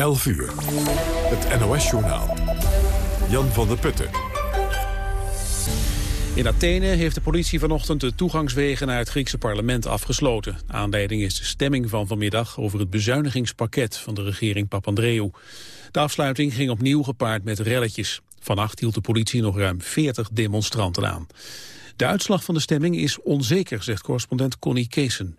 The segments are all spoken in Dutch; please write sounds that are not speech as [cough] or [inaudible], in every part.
11 uur. Het NOS-journaal. Jan van der Putten. In Athene heeft de politie vanochtend de toegangswegen naar het Griekse parlement afgesloten. Aanleiding is de stemming van vanmiddag over het bezuinigingspakket van de regering Papandreou. De afsluiting ging opnieuw gepaard met relletjes. Vannacht hield de politie nog ruim 40 demonstranten aan. De uitslag van de stemming is onzeker, zegt correspondent Connie Keesen.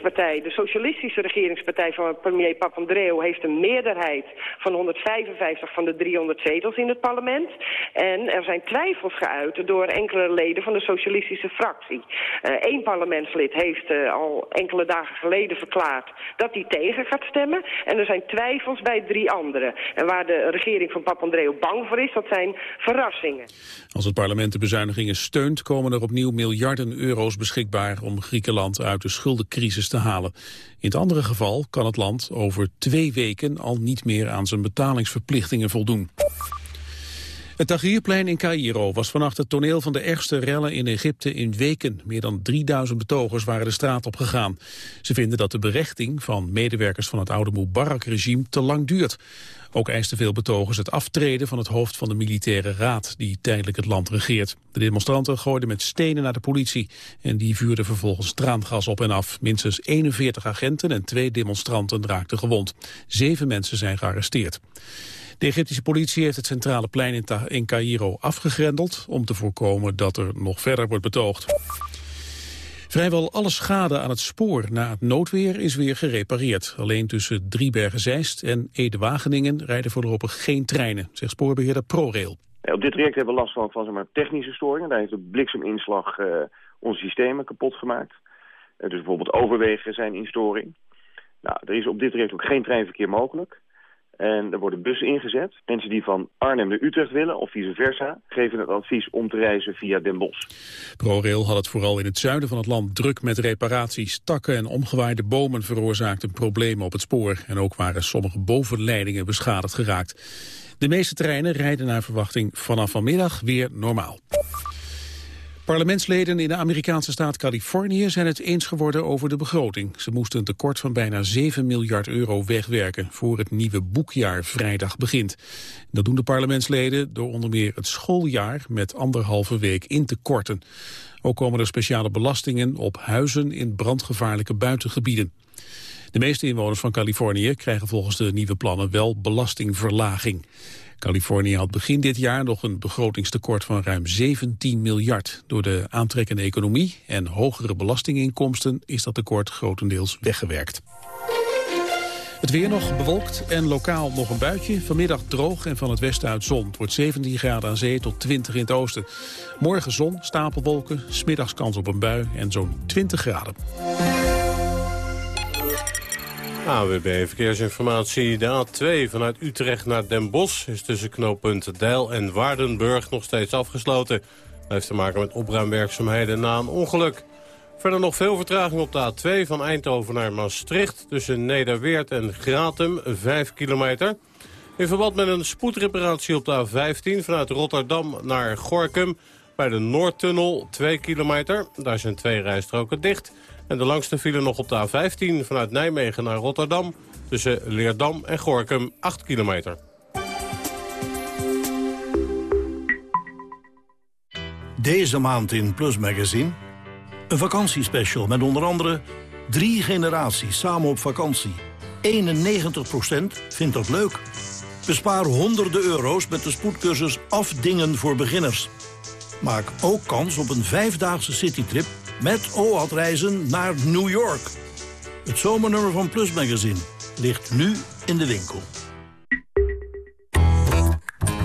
Regeringspartij, de socialistische regeringspartij van premier Papandreou... heeft een meerderheid van 155 van de 300 zetels in het parlement. En er zijn twijfels geuit door enkele leden van de socialistische fractie. Eén uh, parlementslid heeft uh, al enkele dagen geleden verklaard dat hij tegen gaat stemmen. En er zijn twijfels bij drie anderen. En waar de regering van Papandreou bang voor is, dat zijn verrassingen. Als het parlement de bezuinigingen steunt... komen er opnieuw miljarden euro's beschikbaar om Griekenland uit de schuldencrisis te halen. In het andere geval kan het land over twee weken al niet meer aan zijn betalingsverplichtingen voldoen. Het Tahrirplein in Cairo was vannacht het toneel van de ergste rellen in Egypte in weken. Meer dan 3000 betogers waren de straat op gegaan. Ze vinden dat de berechting van medewerkers van het oude Mubarak-regime te lang duurt. Ook eisten veel betogers het aftreden van het hoofd van de militaire raad die tijdelijk het land regeert. De demonstranten gooiden met stenen naar de politie en die vuurden vervolgens traangas op en af. Minstens 41 agenten en twee demonstranten raakten gewond. Zeven mensen zijn gearresteerd. De Egyptische politie heeft het centrale plein in, in Cairo afgegrendeld... om te voorkomen dat er nog verder wordt betoogd. Vrijwel alle schade aan het spoor na het noodweer is weer gerepareerd. Alleen tussen Driebergen-Zeist en Ede-Wageningen rijden voorlopig geen treinen, zegt spoorbeheerder ProRail. op dit traject hebben we last van, van zeg maar, technische storingen. Daar heeft de blikseminslag uh, onze systemen kapot gemaakt. Uh, dus bijvoorbeeld overwegen zijn in storing. Nou, er is op dit traject ook geen treinverkeer mogelijk. En er worden bussen ingezet. Mensen die van Arnhem naar Utrecht willen, of vice versa, geven het advies om te reizen via Den Bosch. ProRail had het vooral in het zuiden van het land druk met reparaties. Takken en omgewaaide bomen veroorzaakten problemen op het spoor. En ook waren sommige bovenleidingen beschadigd geraakt. De meeste treinen rijden naar verwachting vanaf vanmiddag weer normaal. Parlementsleden in de Amerikaanse staat Californië zijn het eens geworden over de begroting. Ze moesten een tekort van bijna 7 miljard euro wegwerken voor het nieuwe boekjaar vrijdag begint. Dat doen de parlementsleden door onder meer het schooljaar met anderhalve week in te korten. Ook komen er speciale belastingen op huizen in brandgevaarlijke buitengebieden. De meeste inwoners van Californië krijgen volgens de nieuwe plannen wel belastingverlaging. Californië had begin dit jaar nog een begrotingstekort van ruim 17 miljard. Door de aantrekkende economie en hogere belastinginkomsten is dat tekort grotendeels weggewerkt. Het weer nog bewolkt en lokaal nog een buitje. Vanmiddag droog en van het westen uit zon. Het wordt 17 graden aan zee tot 20 in het oosten. Morgen zon, stapelwolken, smiddags kans op een bui en zo'n 20 graden. AWB Verkeersinformatie. De A2 vanuit Utrecht naar Den Bosch is tussen knooppunt Deil en Waardenburg nog steeds afgesloten. Dat heeft te maken met opruimwerkzaamheden na een ongeluk. Verder nog veel vertraging op de A2 van Eindhoven naar Maastricht... tussen Nederweert en Gratum, 5 kilometer. In verband met een spoedreparatie op de A15 vanuit Rotterdam naar Gorkum... bij de Noordtunnel, 2 kilometer. Daar zijn twee rijstroken dicht... En de langste file nog op de A15 vanuit Nijmegen naar Rotterdam... tussen Leerdam en Gorkum, 8 kilometer. Deze maand in Plus Magazine... een vakantiespecial met onder andere... drie generaties samen op vakantie. 91% vindt dat leuk. Bespaar honderden euro's met de spoedcursus Afdingen voor beginners. Maak ook kans op een vijfdaagse citytrip met OAT-reizen naar New York. Het zomernummer van Plus Magazine ligt nu in de winkel.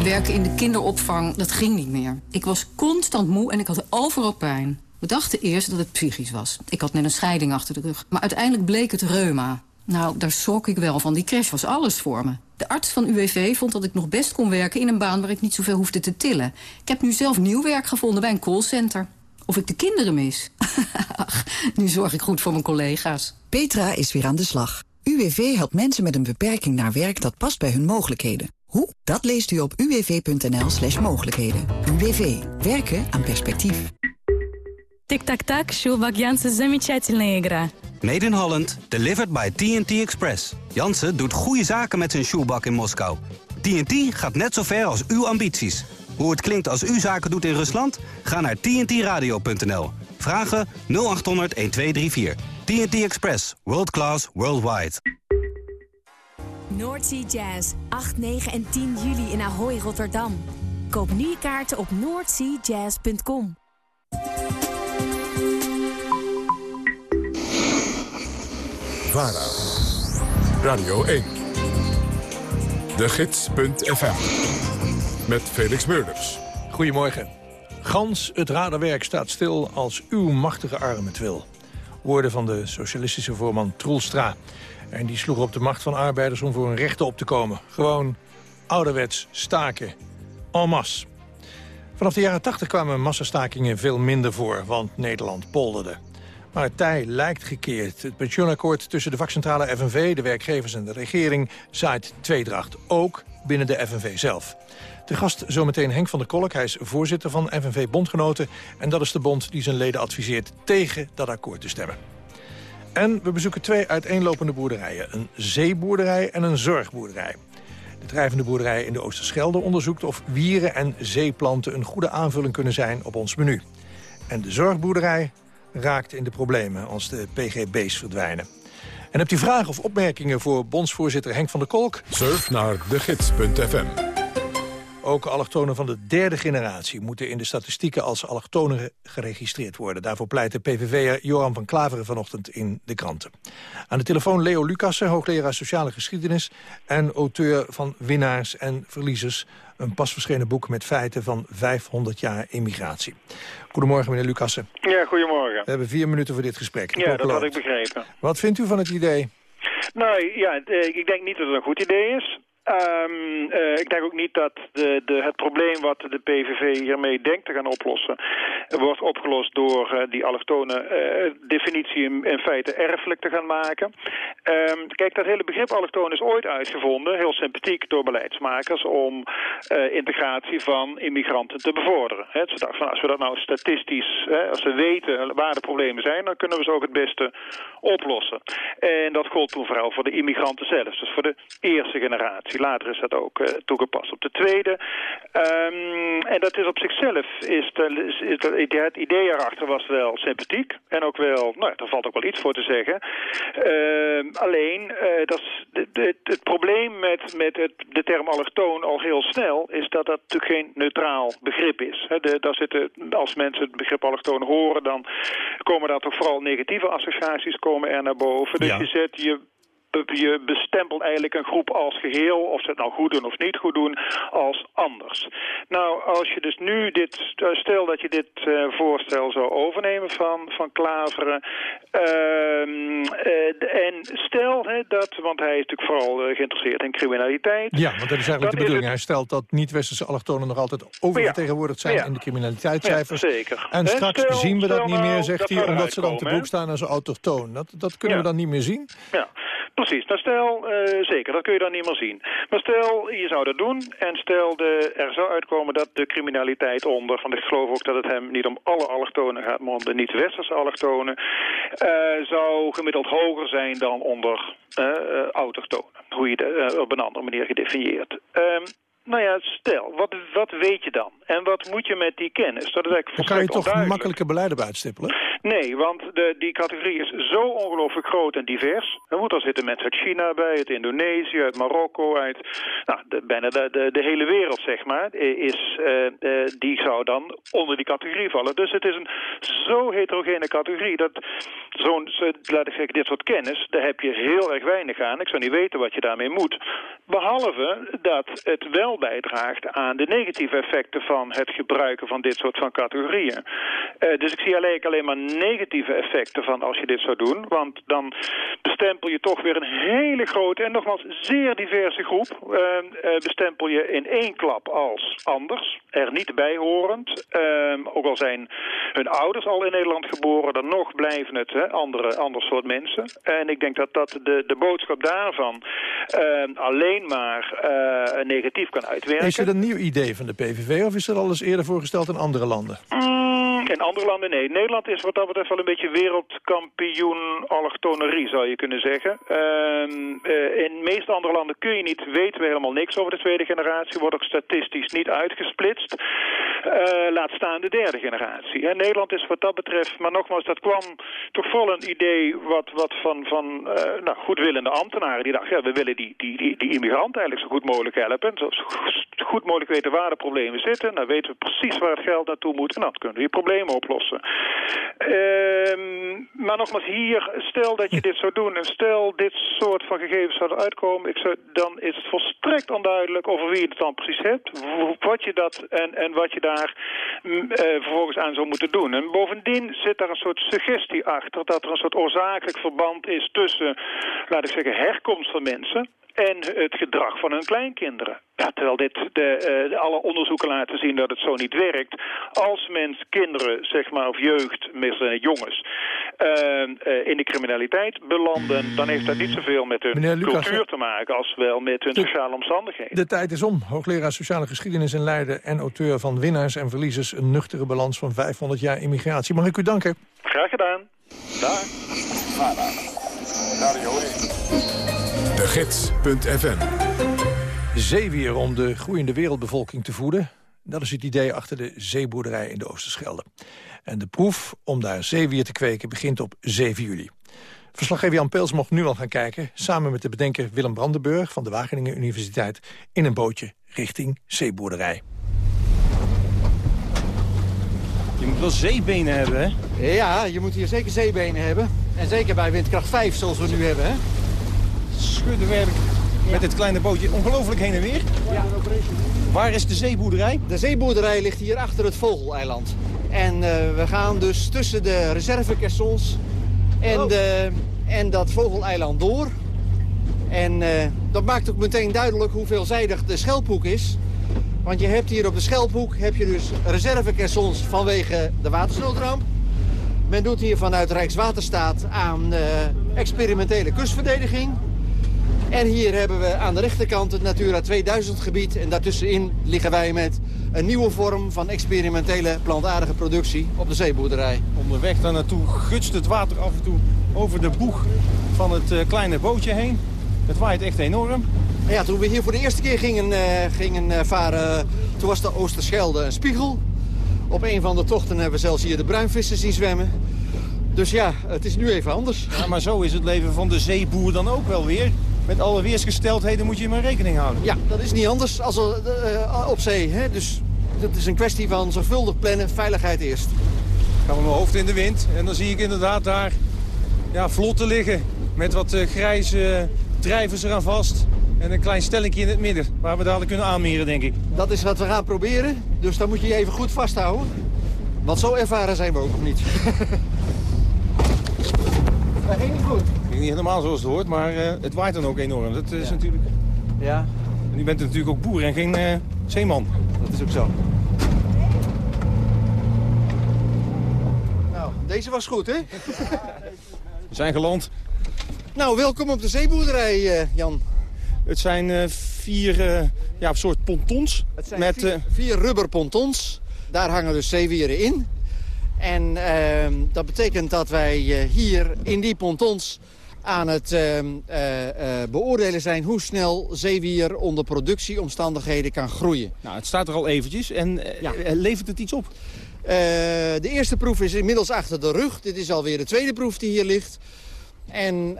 Werken in de kinderopvang, dat ging niet meer. Ik was constant moe en ik had overal pijn. We dachten eerst dat het psychisch was. Ik had net een scheiding achter de rug. Maar uiteindelijk bleek het reuma. Nou, daar schrok ik wel van. Die crash was alles voor me. De arts van UWV vond dat ik nog best kon werken in een baan waar ik niet zoveel hoefde te tillen. Ik heb nu zelf nieuw werk gevonden bij een callcenter Of ik de kinderen mis? [laughs] Ach, nu zorg ik goed voor mijn collega's. Petra is weer aan de slag. UWV helpt mensen met een beperking naar werk dat past bij hun mogelijkheden. Hoe? Dat leest u op uwv.nl slash mogelijkheden. UWV. Werken aan perspectief. Tic-tac-tac, Sjoelbak Jansen, замечательная игра. Made in Holland, delivered by TNT Express. Jansen doet goede zaken met zijn shoebak in Moskou. TNT gaat net zo ver als uw ambities. Hoe het klinkt als u zaken doet in Rusland? Ga naar tntradio.nl. Vragen 0800 1234. TNT Express. World class, worldwide. Noordsea Jazz. 8, 9 en 10 juli in Ahoy, Rotterdam. Koop nu je kaarten op noordseajazz.com. VARA. Radio 1. De Gids.fm. Met Felix Meurders. Goedemorgen. Gans het raderwerk staat stil als uw machtige arm het wil. Woorden van de socialistische voorman Troelstra. En die sloeg op de macht van arbeiders om voor hun rechten op te komen. Gewoon ouderwets staken. En masse. Vanaf de jaren 80 kwamen massastakingen veel minder voor, want Nederland polderde. Maar het tij lijkt gekeerd. Het pensioenakkoord tussen de vakcentrale FNV, de werkgevers en de regering... zaait tweedracht, ook binnen de FNV zelf. De gast zometeen Henk van der Kolk. Hij is voorzitter van FNV Bondgenoten. En dat is de bond die zijn leden adviseert tegen dat akkoord te stemmen. En we bezoeken twee uiteenlopende boerderijen. Een zeeboerderij en een zorgboerderij. De drijvende boerderij in de Oosterschelde onderzoekt of wieren en zeeplanten... een goede aanvulling kunnen zijn op ons menu. En de zorgboerderij raakt in de problemen als de PGB's verdwijnen. En hebt u vragen of opmerkingen voor bondsvoorzitter Henk van der Kolk? Surf naar degids.fm. Ook allochtonen van de derde generatie moeten in de statistieken als allochtonen geregistreerd worden. Daarvoor pleit de PVV'er Johan van Klaveren vanochtend in de kranten. Aan de telefoon Leo Lucassen, hoogleraar sociale geschiedenis... en auteur van Winnaars en Verliezers. Een pas verschenen boek met feiten van 500 jaar immigratie. Goedemorgen, meneer Lucassen. Ja, goedemorgen. We hebben vier minuten voor dit gesprek. Ja, dat had ik begrepen. Wat vindt u van het idee? Nou ja, ik denk niet dat het een goed idee is. Um, uh, ik denk ook niet dat de, de, het probleem wat de PVV hiermee denkt te gaan oplossen... wordt opgelost door uh, die allochtone uh, definitie in, feite erfelijk te gaan maken. Um, kijk, dat hele begrip allochtoon is ooit uitgevonden, heel sympathiek door beleidsmakers... om integratie van immigranten te bevorderen. Ze dachten van, als we dat nou statistisch, als we weten waar de problemen zijn... dan kunnen we ze ook het beste oplossen. En dat gold toen vooral voor de immigranten zelf, dus voor de eerste generatie. Later is dat ook uh, toegepast op de tweede. Um, en dat is op zichzelf, is, de, is, is de, het idee erachter was wel sympathiek. En ook wel, nou daar valt ook wel iets voor te zeggen. Uh, alleen, uh, dat is de, de, het probleem met, met het, de term allochtoon al heel snel... is dat dat natuurlijk geen neutraal begrip is. He, de, daar zitten, als mensen het begrip allochtoon horen... dan komen daar toch vooral negatieve associaties komen er naar boven. Dus ja. je zet je je bestempelt eigenlijk een groep als geheel, of ze het nou goed doen of niet goed doen, als anders. Nou, als je dus nu dit, stel dat je dit uh, voorstel zou overnemen van, van Klaveren, uh, uh, en stel hè, dat, want hij is natuurlijk vooral eh, geïnteresseerd in criminaliteit. Ja, want dat is eigenlijk de bedoeling. Het... Hij stelt dat niet-westerse allochtonen nog altijd oververtegenwoordigd zijn ja. in de criminaliteitscijfers. Ja, zeker. En straks stel, zien we dat niet meer, zegt hij, omdat ze dan te boek staan als autochtoon. Dat, dat kunnen we dan niet meer zien? Ja. Precies, nou stel, uh, zeker, dat kun je dan niet meer zien. Maar stel, je zou dat doen en stel de, er zou uitkomen dat de criminaliteit onder, want ik geloof ook dat het hem niet om alle allochtonen gaat, maar om de niet-westerse allochtonen, uh, zou gemiddeld hoger zijn dan onder uh, autochtonen. Hoe je dat op een andere manier gedefinieerd. Um, nou ja, stel, wat, wat weet je dan? En wat moet je met die kennis? Dat is eigenlijk dan kan je toch makkelijke beleid uitstippelen? Nee, want de, die categorie is zo ongelooflijk groot en divers. Er moet al zitten mensen uit China bij, uit Indonesië, uit Marokko, uit nou, de, bijna de, de, de, hele wereld, zeg maar. Is, uh, uh, die zou dan onder die categorie vallen. Dus het is een zo heterogene categorie dat zo'n, laat ik zeggen, dit soort kennis, daar heb je heel erg weinig aan. Ik zou niet weten wat je daarmee moet. Behalve dat het wel bijdraagt aan de negatieve effecten van het gebruiken van dit soort van categorieën. Uh, dus ik zie alleen, alleen maar negatieve effecten van als je dit zou doen. Want dan bestempel je toch weer een hele grote en nogmaals zeer diverse groep. Uh, uh, bestempel je in één klap als anders, er niet bijhorend. ook al zijn hun ouders al in Nederland geboren, dan nog blijven het hè, andere, ander soort mensen. En ik denk dat, dat de, de boodschap daarvan alleen maar negatief kan uitwerken. Is het een nieuw idee van de PVV of is er al eens eerder voorgesteld in andere landen? Mm, In andere landen nee. Nederland is wat dat betreft wel een beetje wereldkampioen allochtonerie, zou je kunnen zeggen. Ehm, eh, in de meeste andere landen kun je niet, weten we helemaal niks over de tweede generatie. Wordt ook statistisch niet uitgesplitst. Uh, laat staan de derde generatie. En Nederland is wat dat betreft, maar nogmaals, dat kwam toch vol een idee wat, wat van, van uh, nou, goedwillende ambtenaren. Die dachten, ja, we willen die, die, die, die immigranten eigenlijk zo goed mogelijk helpen. Zo goed mogelijk weten waar de problemen zitten. Dan weten we precies waar het geld naartoe moet. En dan kunnen we die problemen oplossen. Ehm, maar nogmaals, hier, stel dat je dit zou doen. En stel dit soort van gegevens zouden uitkomen. Ik zou, dan is het volstrekt onduidelijk over wie je het dan precies hebt. Wat je dat en, en wat je daar eh, vervolgens aan zou moeten doen. En bovendien zit daar een soort suggestie achter. Dat er een soort oorzakelijk verband is tussen, laat ik zeggen, herkomst van mensen en het gedrag van hun kleinkinderen. Ja, terwijl dit de, uh, alle onderzoeken laten zien dat het zo niet werkt. Als mens kinderen, zeg maar, of jeugd, meestal jongens, uh, uh, in de criminaliteit belanden... dan heeft dat niet zoveel met hun cultuur te maken als wel met hun sociale omstandigheden. De tijd is om. Hoogleraar Sociale Geschiedenis in Leiden en auteur van Winnaars en Verliezers... een nuchtere balans van 500 jaar immigratie. Mag ik u danken? Graag gedaan. Dag. De Gids.fm Zeewier om de groeiende wereldbevolking te voeden. Dat is het idee achter de zeeboerderij in de Oosterschelde. En de proef om daar zeewier te kweken begint op 7 juli. Verslaggever Jan Peels mocht nu al gaan kijken... samen met de bedenker Willem Brandenburg van de Wageningen Universiteit... in een bootje richting zeeboerderij. Je moet wel zeebenen hebben, hè? Ja, je moet hier zeker zeebenen hebben. En zeker bij windkracht 5, zoals we nu hebben, hè? Schuddenwerk met dit kleine bootje ongelooflijk heen en weer. Ja. Waar is de zeeboerderij? De zeeboerderij ligt hier achter het Vogeleiland. En uh, we gaan dus tussen de reservecaissons en, oh. de, en dat Vogeleiland door. En uh, dat maakt ook meteen duidelijk hoe veelzijdig de schelphoek is. Want je hebt hier op de schelphoek heb je dus vanwege de watersnoodramp. Men doet hier vanuit Rijkswaterstaat aan uh, experimentele kustverdediging. En hier hebben we aan de rechterkant het Natura 2000 gebied. En daartussenin liggen wij met een nieuwe vorm van experimentele plantaardige productie op de zeeboerderij. Onderweg daar naartoe gutst het water af en toe over de boeg van het uh, kleine bootje heen. Het waait echt enorm. Ja, toen we hier voor de eerste keer gingen, uh, gingen uh, varen, toen was de Oosterschelde een spiegel. Op een van de tochten hebben we zelfs hier de bruinvissen zien zwemmen. Dus ja, het is nu even anders. Ja, maar zo is het leven van de zeeboer dan ook wel weer met alle weersgesteldheden moet je maar rekening houden. Ja, dat is niet anders als uh, op zee. Hè? Dus dat is een kwestie van zorgvuldig plannen, veiligheid eerst. Ik ga met mijn hoofd in de wind en dan zie ik inderdaad daar ja, vlotten liggen. Met wat uh, grijze drijvers eraan vast. En een klein stellingje in het midden, waar we dadelijk kunnen aanmeren, denk ik. Dat is wat we gaan proberen, dus dan moet je je even goed vasthouden. Want zo ervaren zijn we ook nog niet. [laughs] dat ging niet goed niet helemaal zoals het hoort, maar uh, het waait dan ook enorm. Dat is ja. natuurlijk... Ja. En u bent natuurlijk ook boer en geen uh, zeeman. Dat is ook zo. Nou, deze was goed, hè? [laughs] We zijn geland. Nou, welkom op de zeeboerderij, uh, Jan. Het zijn vier ja, soort pontons. Het zijn met, vier, vier rubberpontons. Daar hangen dus zeewieren in. En ehm, dat betekent dat wij hier in die pontons aan het uh, uh, beoordelen zijn hoe snel zeewier onder productieomstandigheden kan groeien. Nou, het staat er al eventjes en ja. levert het iets op? de eerste proef is inmiddels achter de rug. Dit is alweer de tweede proef die hier ligt. En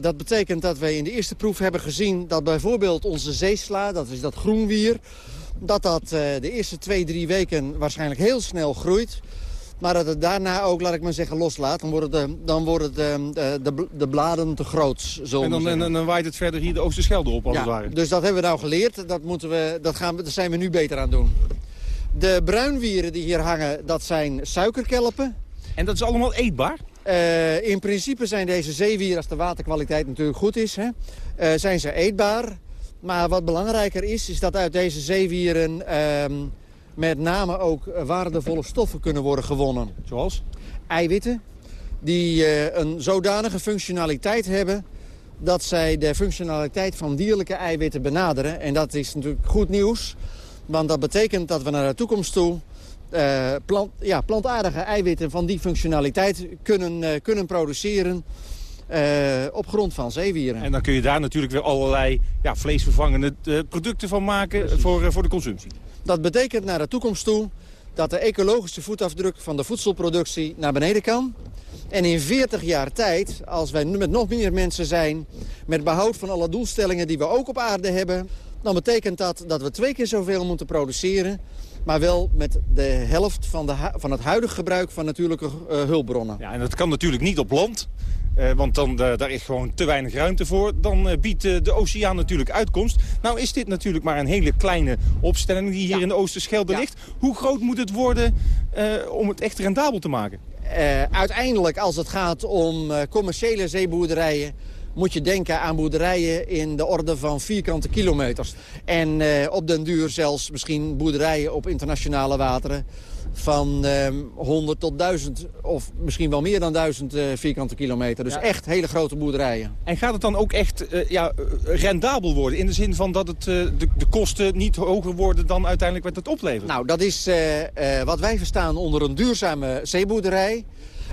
dat betekent dat wij in de eerste proef hebben gezien dat bijvoorbeeld onze zeesla, dat is dat groenwier, dat dat de eerste twee, drie weken waarschijnlijk heel snel groeit. Maar dat het daarna ook, laat ik maar zeggen, loslaat. Dan worden de, dan worden de, de, de, bladen te groot. Zo en, dan, en dan waait het verder hier de Oosterschelde op, als ja, het ware. Dus dat hebben we nou geleerd. Dat, moeten we, dat, gaan we, dat zijn we nu beter aan doen. De bruinwieren die hier hangen, dat zijn suikerkelpen. En dat is allemaal eetbaar? Uh, in principe zijn deze zeewieren, als de waterkwaliteit natuurlijk goed is, hè, uh, zijn ze eetbaar. Maar wat belangrijker is, is dat uit deze zeewieren... Uh, met name ook waardevolle stoffen kunnen worden gewonnen. Zoals? Eiwitten, die uh, een zodanige functionaliteit hebben dat zij de functionaliteit van dierlijke eiwitten benaderen. En dat is natuurlijk goed nieuws, want dat betekent dat we naar de toekomst toe uh, plant, ja, plantaardige eiwitten van die functionaliteit kunnen, uh, kunnen produceren uh, op grond van zeewieren. En dan kun je daar natuurlijk weer allerlei ja, vleesvervangende producten van maken voor, voor de consumptie. Dat betekent naar de toekomst toe dat de ecologische voetafdruk van de voedselproductie naar beneden kan. En in 40 jaar tijd, als wij met nog meer mensen zijn... met behoud van alle doelstellingen die we ook op aarde hebben... dan betekent dat dat we twee keer zoveel moeten produceren maar wel met de helft van, de, van het huidige gebruik van natuurlijke uh, hulpbronnen. Ja, en dat kan natuurlijk niet op land. Uh, want dan, uh, daar is gewoon te weinig ruimte voor. Dan biedt de oceaan natuurlijk uitkomst. Nou is dit natuurlijk maar een hele kleine opstelling die hier ja. in de Oosterschelde ja. ligt. Hoe groot moet het worden om het echt rendabel te maken? uiteindelijk als het gaat om commerciële zeeboerderijen moet je denken aan boerderijen in de orde van vierkante kilometers. En op den duur zelfs misschien boerderijen op internationale wateren van ehm, 100 tot 1000 of misschien wel meer dan 1000 uh, eh, vierkante kilometer. Dus ja. echt hele grote boerderijen. En gaat het dan ook echt uh, ja, rendabel worden? In de zin van dat het, de, de, kosten niet hoger worden dan uiteindelijk wat het oplevert? Nou, dat is wat wij verstaan onder een duurzame zeeboerderij.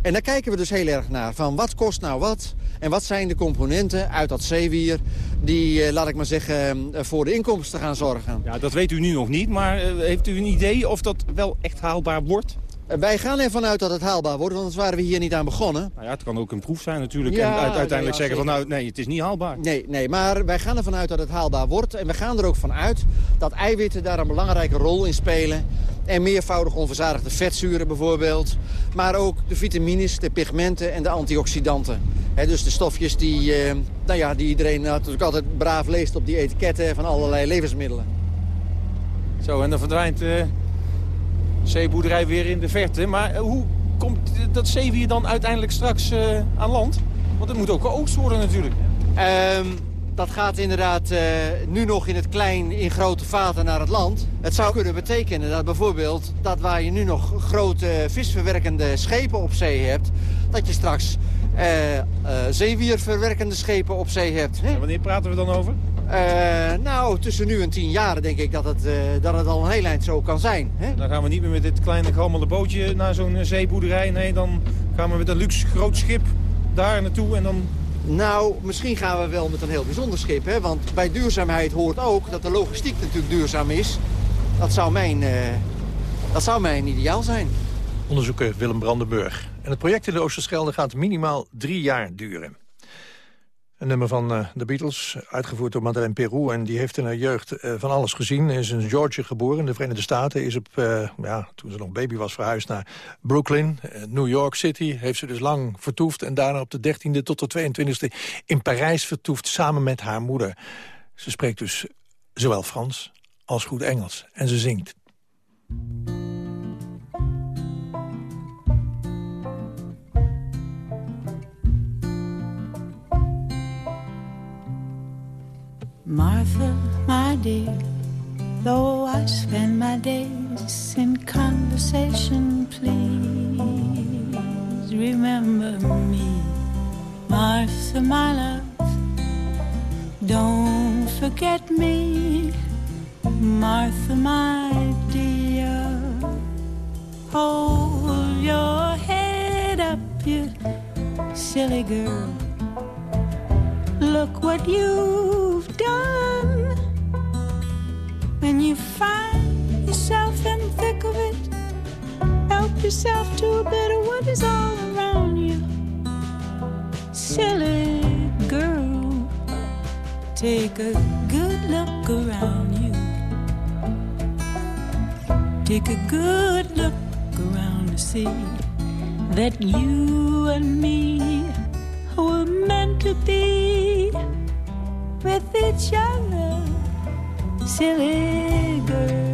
En daar kijken we dus heel erg naar. Van wat kost nou wat? En wat zijn de componenten uit dat zeewier die, eh, laat ik maar zeggen, eh, voor de inkomsten gaan zorgen? Ja, dat weet u nu nog niet, maar eh, heeft u een idee of dat wel echt haalbaar wordt? Wij gaan ervan uit dat het haalbaar wordt, want anders waren we hier niet aan begonnen. Nou ja, het kan ook een proef zijn natuurlijk. Ja, en uiteindelijk ja, zeggen van nou, nee, het is niet haalbaar. Nee, nee, maar wij gaan ervan uit dat het haalbaar wordt. En we gaan er ook van uit dat eiwitten daar een belangrijke rol in spelen. En meervoudig onverzadigde vetzuren bijvoorbeeld. Maar ook de vitamines, de pigmenten en de antioxidanten. dus de stofjes die, eh, nou ja, die iedereen natuurlijk altijd braaf leest op die etiketten van allerlei levensmiddelen. Zo, en dan verdwijnt... Uh zeeboerderij weer in de verte. Maar eh, hoe komt dat zeewier dan uiteindelijk straks uh, aan land? Want het moet ook geoogst worden natuurlijk. Um, dat gaat inderdaad uh, nu nog in het klein in grote vaten naar het land. Het zou kunnen betekenen dat bijvoorbeeld dat waar je nu nog grote visverwerkende schepen op zee hebt... dat je straks uh, zeewierverwerkende schepen op zee hebt. En wanneer praten we dan over? Uh, nou, tussen nu en tien jaar denk ik dat het, uh, dat het al een heel eind zo kan zijn. Hè? Dan gaan we niet meer met dit kleine gammelde bootje naar zo'n zeeboerderij. Nee, dan gaan we met een luxe groot schip daar naartoe en dan... Nou, misschien gaan we wel met een heel bijzonder schip. Hè? Want bij duurzaamheid hoort ook dat de logistiek natuurlijk duurzaam is. Dat zou mijn, uh, dat zou mijn ideaal zijn. Onderzoeker Willem Brandenburg. En het project in de Oosterschelde gaat minimaal drie jaar duren. Een nummer van uh, de Beatles, uitgevoerd door Madeleine Peru. En die heeft in haar jeugd uh, van alles gezien. Is in Georgia geboren, in de Verenigde Staten. Is op, uh, ja, toen ze nog baby was verhuisd naar Brooklyn, New York City. Heeft ze dus lang vertoefd. En daarna op de 13e tot de 22e in Parijs vertoefd samen met haar moeder. Ze spreekt dus zowel Frans als goed Engels. En ze zingt. Martha, my dear, though I spend my days in conversation, please remember me. Martha, my love, don't forget me. Martha, my dear, hold your head up, you silly girl. Look what you've done when you find yourself in the thick of it. Help yourself to a bit of what is all around you. Silly girl, take a good look around you. Take a good look around to see that you and me were meant to be with each other, silly girl.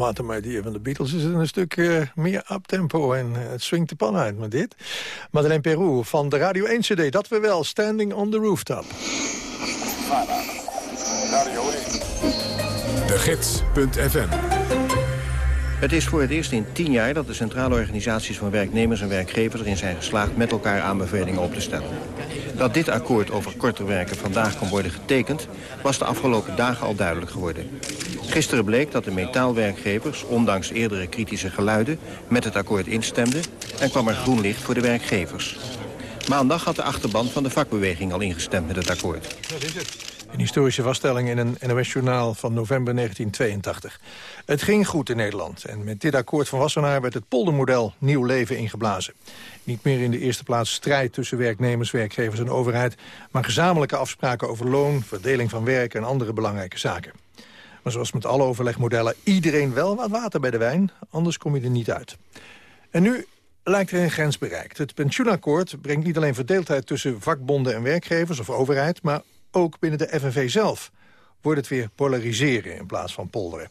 Martha My Dear van de Beatles is het een stuk eh, meer uptempo en eh, het swingt de pan uit met dit. Madeleine Peru van de Radio 1 CD, dat we wel, Standing on the Rooftop. De Gids.fm Het is voor het eerst in tien jaar dat de centrale organisaties van werknemers en werkgevers erin zijn geslaagd met elkaar aanbevelingen op te stellen. Dat dit akkoord over korter werken vandaag kon worden getekend, was de afgelopen dagen al duidelijk geworden. Gisteren bleek dat de metaalwerkgevers, ondanks eerdere kritische geluiden, met het akkoord instemden en kwam er groen licht voor de werkgevers. Maandag had de achterban van de vakbeweging al ingestemd met het akkoord. Een historische vaststelling in een NOS-journaal van november 1982. Het ging goed in Nederland en met dit akkoord van Wassenaar werd het poldermodel nieuw leven ingeblazen. Niet meer in de eerste plaats strijd tussen werknemers, werkgevers en overheid... maar gezamenlijke afspraken over loon, verdeling van werk en andere belangrijke zaken. Maar zoals met alle overlegmodellen, iedereen wel wat water bij de wijn, anders kom je er niet uit. En nu lijkt er een grens bereikt. Het pensioenakkoord brengt niet alleen verdeeldheid tussen vakbonden en werkgevers of overheid... maar ook binnen de FNV zelf wordt het weer polariseren in plaats van polderen.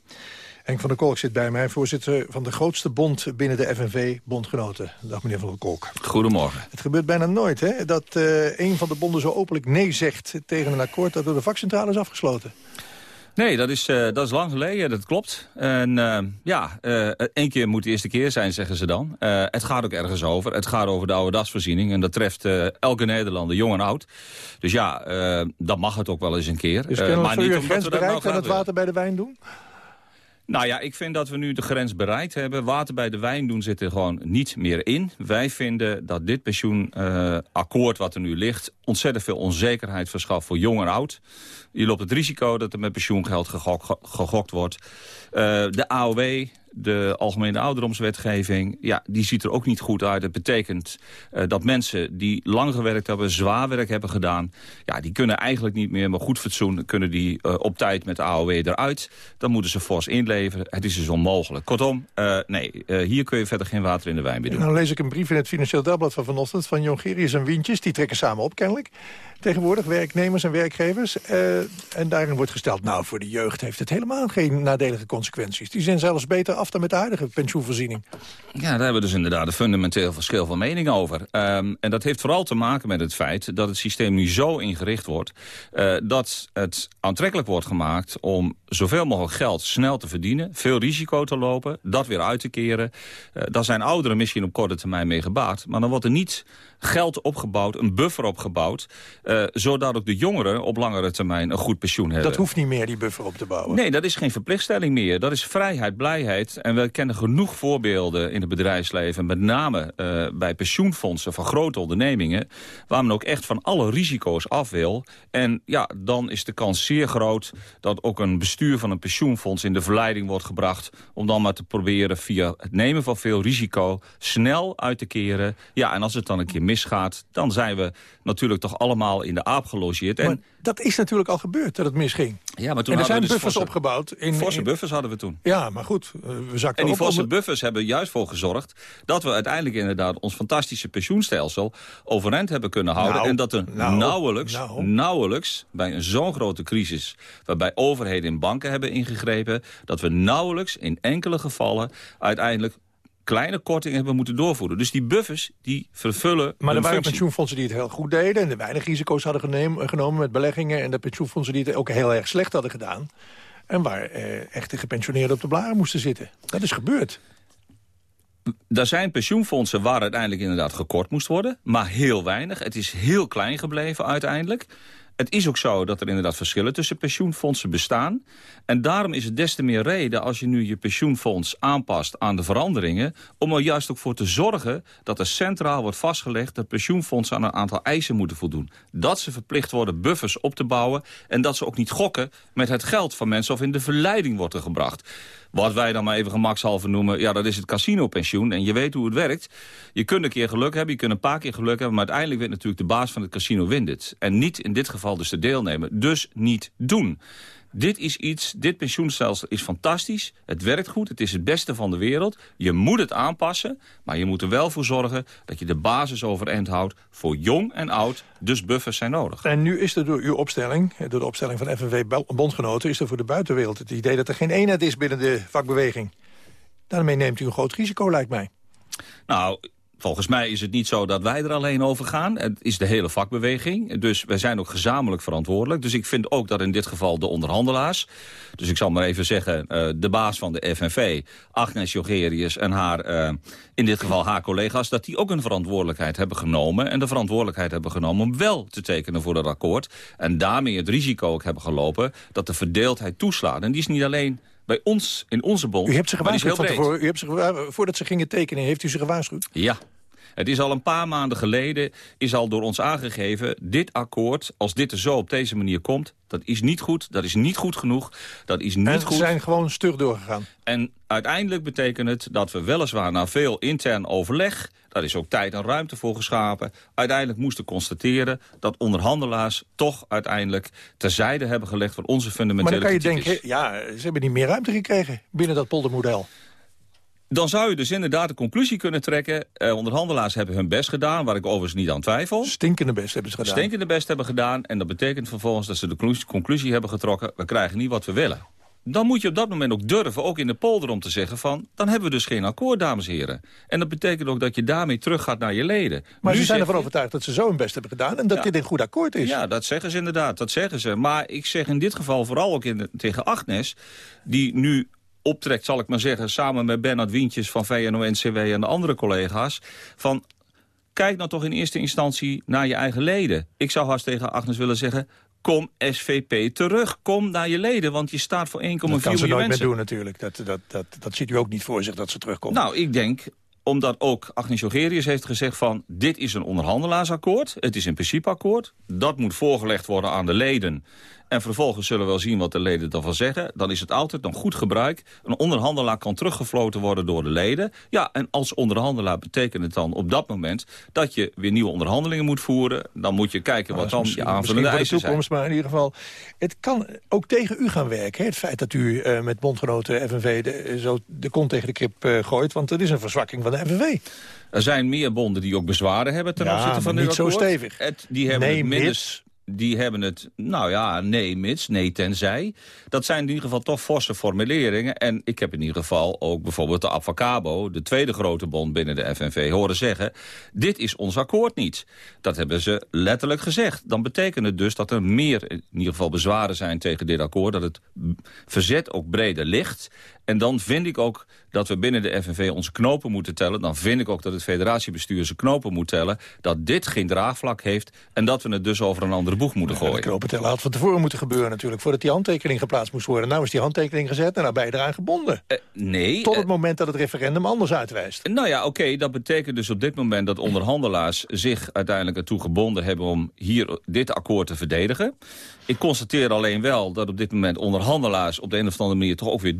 Henk van der Kolk zit bij mij, voorzitter van de grootste bond binnen de FNV, Bondgenoten. Dag meneer van der Kolk. Goedemorgen. Het gebeurt bijna nooit hè, dat uh, een van de bonden zo openlijk nee zegt tegen een akkoord dat door de vakcentrale is afgesloten. Nee, dat is, uh, dat is lang geleden, dat klopt. En uh, ja, uh, één keer moet de eerste keer zijn, zeggen ze dan. het gaat ook ergens over. Het gaat over de oude dasvoorziening. En dat treft elke Nederlander, jong en oud. Dus ja, dan mag het ook wel eens een keer. Dus kunnen we voor grens bereikt en het water bij de wijn doen? Nou ja, ik vind dat we nu de grens bereikt hebben. Water bij de wijn doen zit er gewoon niet meer in. Wij vinden dat dit pensioenakkoord wat er nu ligt... ontzettend veel onzekerheid verschaft voor jong en oud. Je loopt het risico dat er met pensioengeld gegok, gegokt wordt. Uh, de AOW, de algemene ouderdomswetgeving, ja, die ziet er ook niet goed uit. Dat betekent uh, dat mensen die lang gewerkt hebben, zwaar werk hebben gedaan... ja, die kunnen eigenlijk niet meer met goed fatsoen... kunnen die uh, op tijd met de AOW eruit. Dan moeten ze fors inleveren. Het is dus onmogelijk. Kortom, uh, nee, hier kun je verder geen water in de wijn meer doen. Nou lees ik een brief in het Financieel Dagblad van vanochtend... van Jongerius en Wintjes, die trekken samen op kennelijk tegenwoordig, werknemers en werkgevers. Uh, en daarin wordt gesteld, nou, voor de jeugd heeft het helemaal geen nadelige consequenties. Die zijn zelfs beter af dan met de huidige pensioenvoorziening. Ja, daar hebben we dus inderdaad een fundamenteel verschil van mening over. Um, en dat heeft vooral te maken met het feit dat het systeem nu zo ingericht wordt... Uh, dat het aantrekkelijk wordt gemaakt om zoveel mogelijk geld snel te verdienen... veel risico te lopen, dat weer uit te keren. Uh, daar zijn ouderen misschien op korte termijn mee gebaat. Maar dan wordt er niet geld opgebouwd, een buffer opgebouwd... Uh, zodat ook de jongeren op langere termijn een goed pensioen hebben. Dat hoeft niet meer, die buffer op te bouwen? Nee, dat is geen verplichtstelling meer. Dat is vrijheid, blijheid. En we kennen genoeg voorbeelden in het bedrijfsleven... met name uh, bij pensioenfondsen van grote ondernemingen... waar men ook echt van alle risico's af wil. En ja, dan is de kans zeer groot dat ook een bestuur van een pensioenfonds... in de verleiding wordt gebracht om dan maar te proberen... via het nemen van veel risico snel uit te keren. Ja, en als het dan een keer misgaat, dan zijn we natuurlijk toch allemaal in de aap gelogeerd. En dat is natuurlijk al gebeurd, dat het misging. Ja, maar toen en er zijn dus buffers forse, opgebouwd. In, forse buffers hadden we toen. Ja, maar goed, we zakten En die forse buffers hebben juist voor gezorgd... dat we uiteindelijk inderdaad ons fantastische pensioenstelsel overeind hebben kunnen houden. Nou, en dat er nou, nauwelijks, nou. nauwelijks bij zo'n grote crisis... waarbij overheden en banken hebben ingegrepen... dat we nauwelijks in enkele gevallen uiteindelijk kleine kortingen hebben moeten doorvoeren. Dus die buffers, die vervullen Maar er waren pensioenfondsen die het heel goed deden... en de weinig risico's hadden geneem- genomen met beleggingen... en de pensioenfondsen die het ook heel erg slecht hadden gedaan... en waar eh, echte gepensioneerden op de blaren moesten zitten. Dat is gebeurd. Er zijn pensioenfondsen waar uiteindelijk inderdaad gekort moest worden. Maar heel weinig. Het is heel klein gebleven uiteindelijk. Het is ook zo dat er inderdaad verschillen tussen pensioenfondsen bestaan. En daarom is het des te meer reden als je nu je pensioenfonds aanpast aan de veranderingen... om er juist ook voor te zorgen dat er centraal wordt vastgelegd... dat pensioenfondsen aan een aantal eisen moeten voldoen. Dat ze verplicht worden buffers op te bouwen... en dat ze ook niet gokken met het geld van mensen of in de verleiding wordt er gebracht. Wat wij dan maar even gemakshalve noemen, ja, dat is het casinopensioen. En je weet hoe het werkt. Je kunt een keer geluk hebben, je kunt een paar keer geluk hebben... maar uiteindelijk weet natuurlijk de baas van het casino wint het. En niet in dit geval dus de deelnemer. Dus niet doen. Dit is iets, dit pensioenstelsel is fantastisch. Het werkt goed, het is het beste van de wereld. Je moet het aanpassen, maar je moet er wel voor zorgen... dat je de basis overeind houdt voor jong en oud. Dus buffers zijn nodig. En nu is er door uw opstelling, door de opstelling van FNV-bondgenoten... is er voor de buitenwereld het idee dat er geen eenheid is binnen de vakbeweging. Daarmee neemt u een groot risico, lijkt mij. Nou, Volgens mij is het niet zo dat wij er alleen over gaan. Het is de hele vakbeweging. Dus wij zijn ook gezamenlijk verantwoordelijk. Dus ik vind ook dat in dit geval de onderhandelaars... dus ik zal maar even zeggen, uh, de baas van de FNV... Agnes Jogerius en haar, uh, in dit geval haar collega's... dat die ook een verantwoordelijkheid hebben genomen... en de verantwoordelijkheid hebben genomen om wel te tekenen voor dat akkoord. En daarmee het risico ook hebben gelopen... dat de verdeeldheid toeslaat. En die is niet alleen bij ons, in onze bond. U hebt ze gewaarschuwd van tevoren. U hebt ze, voordat ze gingen tekenen, heeft u ze gewaarschuwd? Ja. Het is al een paar maanden geleden, is al door ons aangegeven... dit akkoord, als dit er zo op deze manier komt... dat is niet goed, dat is niet goed genoeg, dat is niet en goed. ze zijn gewoon stug doorgegaan. En uiteindelijk betekent het dat we weliswaar na veel intern overleg... daar is ook tijd en ruimte voor geschapen... uiteindelijk moesten constateren dat onderhandelaars toch uiteindelijk... terzijde hebben gelegd van onze fundamentele Maar dan kan je denken, ja, ze hebben niet meer ruimte gekregen binnen dat poldermodel. Dan zou je dus inderdaad de conclusie kunnen trekken... Eh, onderhandelaars hebben hun best gedaan, waar ik overigens niet aan twijfel. Stinkende best hebben ze gedaan. Stinkende best hebben gedaan. En dat betekent vervolgens dat ze de conclusie hebben getrokken... we krijgen niet wat we willen. Dan moet je op dat moment ook durven, ook in de polder, om te zeggen van... dan hebben we dus geen akkoord, dames en heren. En dat betekent ook dat je daarmee teruggaat naar je leden. Maar nu ze zijn ervan overtuigd dat ze zo hun best hebben gedaan... en dat dit een goed akkoord is. Ja, dat zeggen ze inderdaad, dat zeggen ze. Maar ik zeg in dit geval vooral ook in tegen Agnes... die nu optrekt, zal ik maar zeggen... samen met Bernard Wientjes van VNO-NCW en de andere collega's... van kijk nou toch in eerste instantie naar je eigen leden. Ik zou haast tegen Agnes willen zeggen... Kom SVP terug, kom naar je leden, want je staat voor 1,4 miljoen mensen. Dat kan ze nooit meer doen natuurlijk, dat, dat, dat, dat ziet u ook niet voor zich dat ze terugkomt. Nou, ik denk, omdat ook Agnes Jogerius heeft gezegd van... dit is een onderhandelaarsakkoord, het is een principeakkoord... dat moet voorgelegd worden aan de leden. En vervolgens zullen we wel zien wat de leden ervan zeggen. Dan is het altijd een goed gebruik. Een onderhandelaar kan teruggefloten worden door de leden. Ja, en als onderhandelaar betekent het dan op dat moment... dat je weer nieuwe onderhandelingen moet voeren. Dan moet je kijken wat dan je aanvullende eisen de toekomst, Maar in ieder geval, het kan ook tegen u gaan werken. Hè? Het feit dat u uh, met bondgenoten FNV de, zo de kont tegen de krip uh, gooit. Want het is een verzwakking van de FNV. Er zijn meer bonden die ook bezwaren hebben ten ja, opzichte van niet akkoord. zo stevig. Het, die hebben nee, het minder, die hebben het, nou ja, nee mits, nee tenzij. Dat zijn in ieder geval toch forse formuleringen. En ik heb in ieder geval ook bijvoorbeeld de Avacabo... de tweede grote bond binnen de FNV, horen zeggen... dit is ons akkoord niet. Dat hebben ze letterlijk gezegd. Dan betekent het dus dat er meer, in ieder geval bezwaren zijn tegen dit akkoord... dat het verzet ook breder ligt. En dan vind ik ook dat we binnen de FNV onze knopen moeten tellen. Dan vind ik ook dat het federatiebestuur zijn knopen moet tellen. Dat dit geen draagvlak heeft en dat we het dus over een andere boeg moeten gooien. Ja, de knopen tellen had van tevoren moeten gebeuren natuurlijk. Voordat die handtekening geplaatst moest worden. Nou is die handtekening gezet en nou ben je eraan gebonden. Uh, nee. Tot het uh, moment dat het referendum anders uitwijst. Nou ja, oké. Okay, dat betekent dus op dit moment dat onderhandelaars zich uiteindelijk ertoe gebonden hebben om hier dit akkoord te verdedigen. Ik constateer alleen wel dat op dit moment onderhandelaars... op de een of andere manier toch ook weer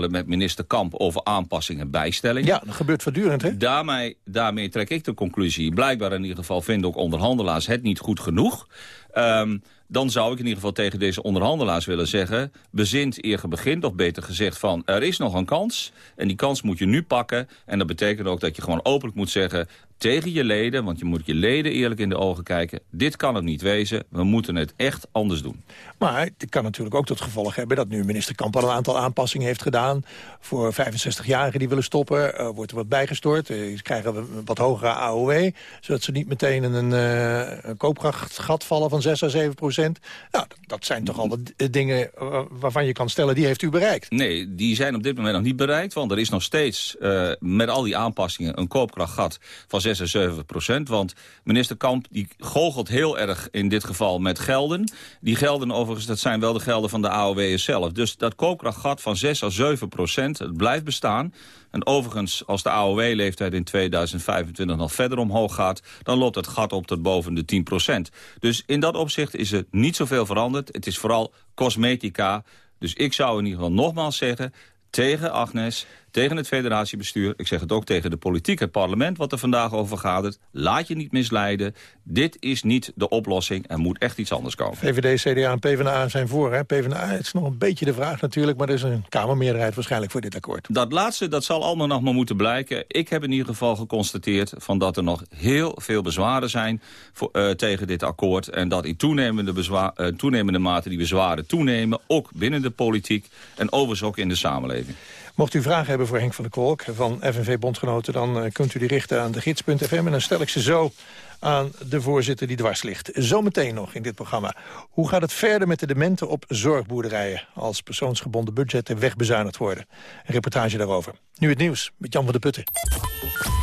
met minister Kamp over aanpassing en bijstelling. Ja, dat gebeurt voortdurend, hè? Daarmee, daarmee trek ik de conclusie. Blijkbaar in ieder geval vinden ook onderhandelaars het niet goed genoeg. Um, dan zou ik in ieder geval tegen deze onderhandelaars willen zeggen... bezint eer begint, of beter gezegd van... er is nog een kans en die kans moet je nu pakken. En dat betekent ook dat je gewoon openlijk moet zeggen tegen je leden, want je moet je leden eerlijk in de ogen kijken. Dit kan het niet wezen, we moeten het echt anders doen. Maar het kan natuurlijk ook tot gevolg hebben dat nu minister Kamp al een aantal aanpassingen heeft gedaan. Voor 65-jarigen die willen stoppen, uh, wordt er wat bijgestort. Uh, ze krijgen een wat hogere AOW, zodat ze niet meteen in een, uh, een koopkrachtgat vallen van van 6 à 7 procent. Nou, dat zijn toch al wat dingen waarvan je kan stellen, die heeft u bereikt. Nee, die zijn op dit moment nog niet bereikt. Want er is nog steeds met al die aanpassingen een koopkrachtgat van 6 à 7 procent. Want minister Kamp die goochelt heel erg in dit geval met gelden. Die gelden overigens, dat zijn wel de gelden van de AOW zelf. Dus dat koopkrachtgat van 6 à 7 procent, het blijft bestaan. En overigens, als de AOW-leeftijd in 2025 nog verder omhoog gaat... dan loopt het gat op tot boven de 10 procent. Dus in dat opzicht is er niet zoveel veranderd. Het is vooral cosmetica. Dus ik zou in ieder geval nogmaals zeggen tegen Agnes, tegen het federatiebestuur. Ik zeg het ook tegen de politiek, het parlement wat er vandaag over gaat. Laat je niet misleiden. Dit is niet de oplossing. Er moet echt iets anders komen. VVD, CDA en PvdA zijn voor. Hè? PvdA is nog een beetje de vraag natuurlijk... maar er is een Kamermeerderheid waarschijnlijk voor dit akkoord. Dat laatste, dat zal allemaal nog maar moeten blijken. Ik heb in ieder geval geconstateerd van dat er nog heel veel bezwaren zijn... Voor, uh, tegen dit akkoord. En dat in toenemende, bezwaar, uh, toenemende mate die bezwaren toenemen... ook binnen de politiek en overigens ook in de samenleving. Mocht u vragen hebben voor Henk van der Kolk van FNV Bondgenoten... dan uh, kunt u die richten aan de gids.fm en dan stel ik ze zo aan de voorzitter die dwars ligt. Zometeen nog in dit programma. Hoe gaat het verder met de dementen op zorgboerderijen... als persoonsgebonden budgetten wegbezuinigd worden? Een reportage daarover. Nu het nieuws met Jan van der Putten.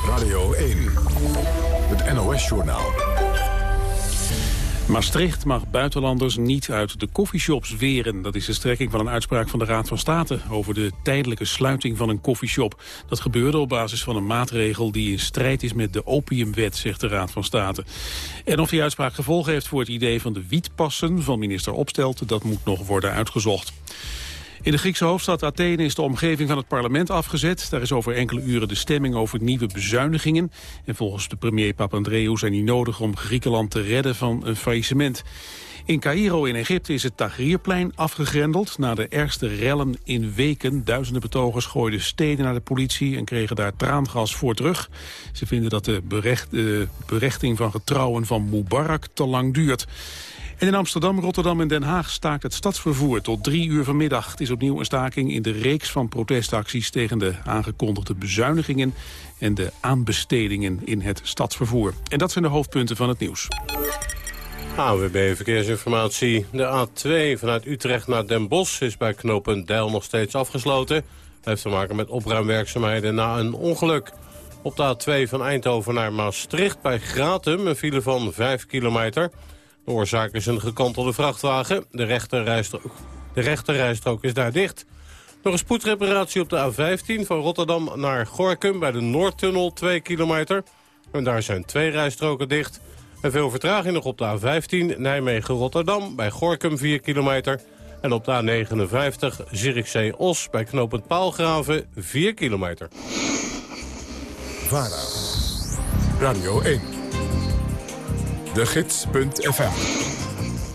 Radio 1, het NOS-journaal. Maastricht mag buitenlanders niet uit de koffieshops weren. Dat is de strekking van een uitspraak van de Raad van State... over de tijdelijke sluiting van een koffieshop. Dat gebeurde op basis van een maatregel die in strijd is met de opiumwet... zegt de Raad van State. En of die uitspraak gevolgen heeft voor het idee van de wietpassen... van minister Opstelten, dat moet nog worden uitgezocht. In de Griekse hoofdstad Athene is de omgeving van het parlement afgezet. Daar is over enkele uren de stemming over nieuwe bezuinigingen. En volgens de premier Papandreou zijn die nodig om Griekenland te redden van een faillissement. In Cairo in Egypte is het Tahrirplein afgegrendeld. Na de ergste rellen in weken. Duizenden betogers gooiden steden naar de politie... en kregen daar traangas voor terug. Ze vinden dat de, berecht, de berechting van getrouwen van Mubarak te lang duurt. In Amsterdam, Rotterdam en Den Haag staakt het stadsvervoer tot drie uur vanmiddag. Het is opnieuw een staking in de reeks van protestacties tegen de aangekondigde bezuinigingen en de aanbestedingen in het stadsvervoer. En dat zijn de hoofdpunten van het nieuws. AWB Verkeersinformatie. De A2 vanuit Utrecht naar Den Bosch is bij knooppunt Deil nog steeds afgesloten. Dat heeft te maken met opruimwerkzaamheden na een ongeluk. Op de A2 van Eindhoven naar Maastricht bij Gratum een file van 5 kilometer... De oorzaak is een gekantelde vrachtwagen. De rechterrijstrook, de rechterrijstrook is daar dicht. Nog een spoedreparatie op de A15 van Rotterdam naar Gorkum... bij de Noordtunnel 2 kilometer. En daar zijn twee rijstroken dicht. En veel vertraging nog op de A15 Nijmegen-Rotterdam... bij Gorkum 4 kilometer. En op de A59 Zierikzee-Os bij knooppunt Paalgraven 4 kilometer. VARA, Radio 1. De Gids.fm.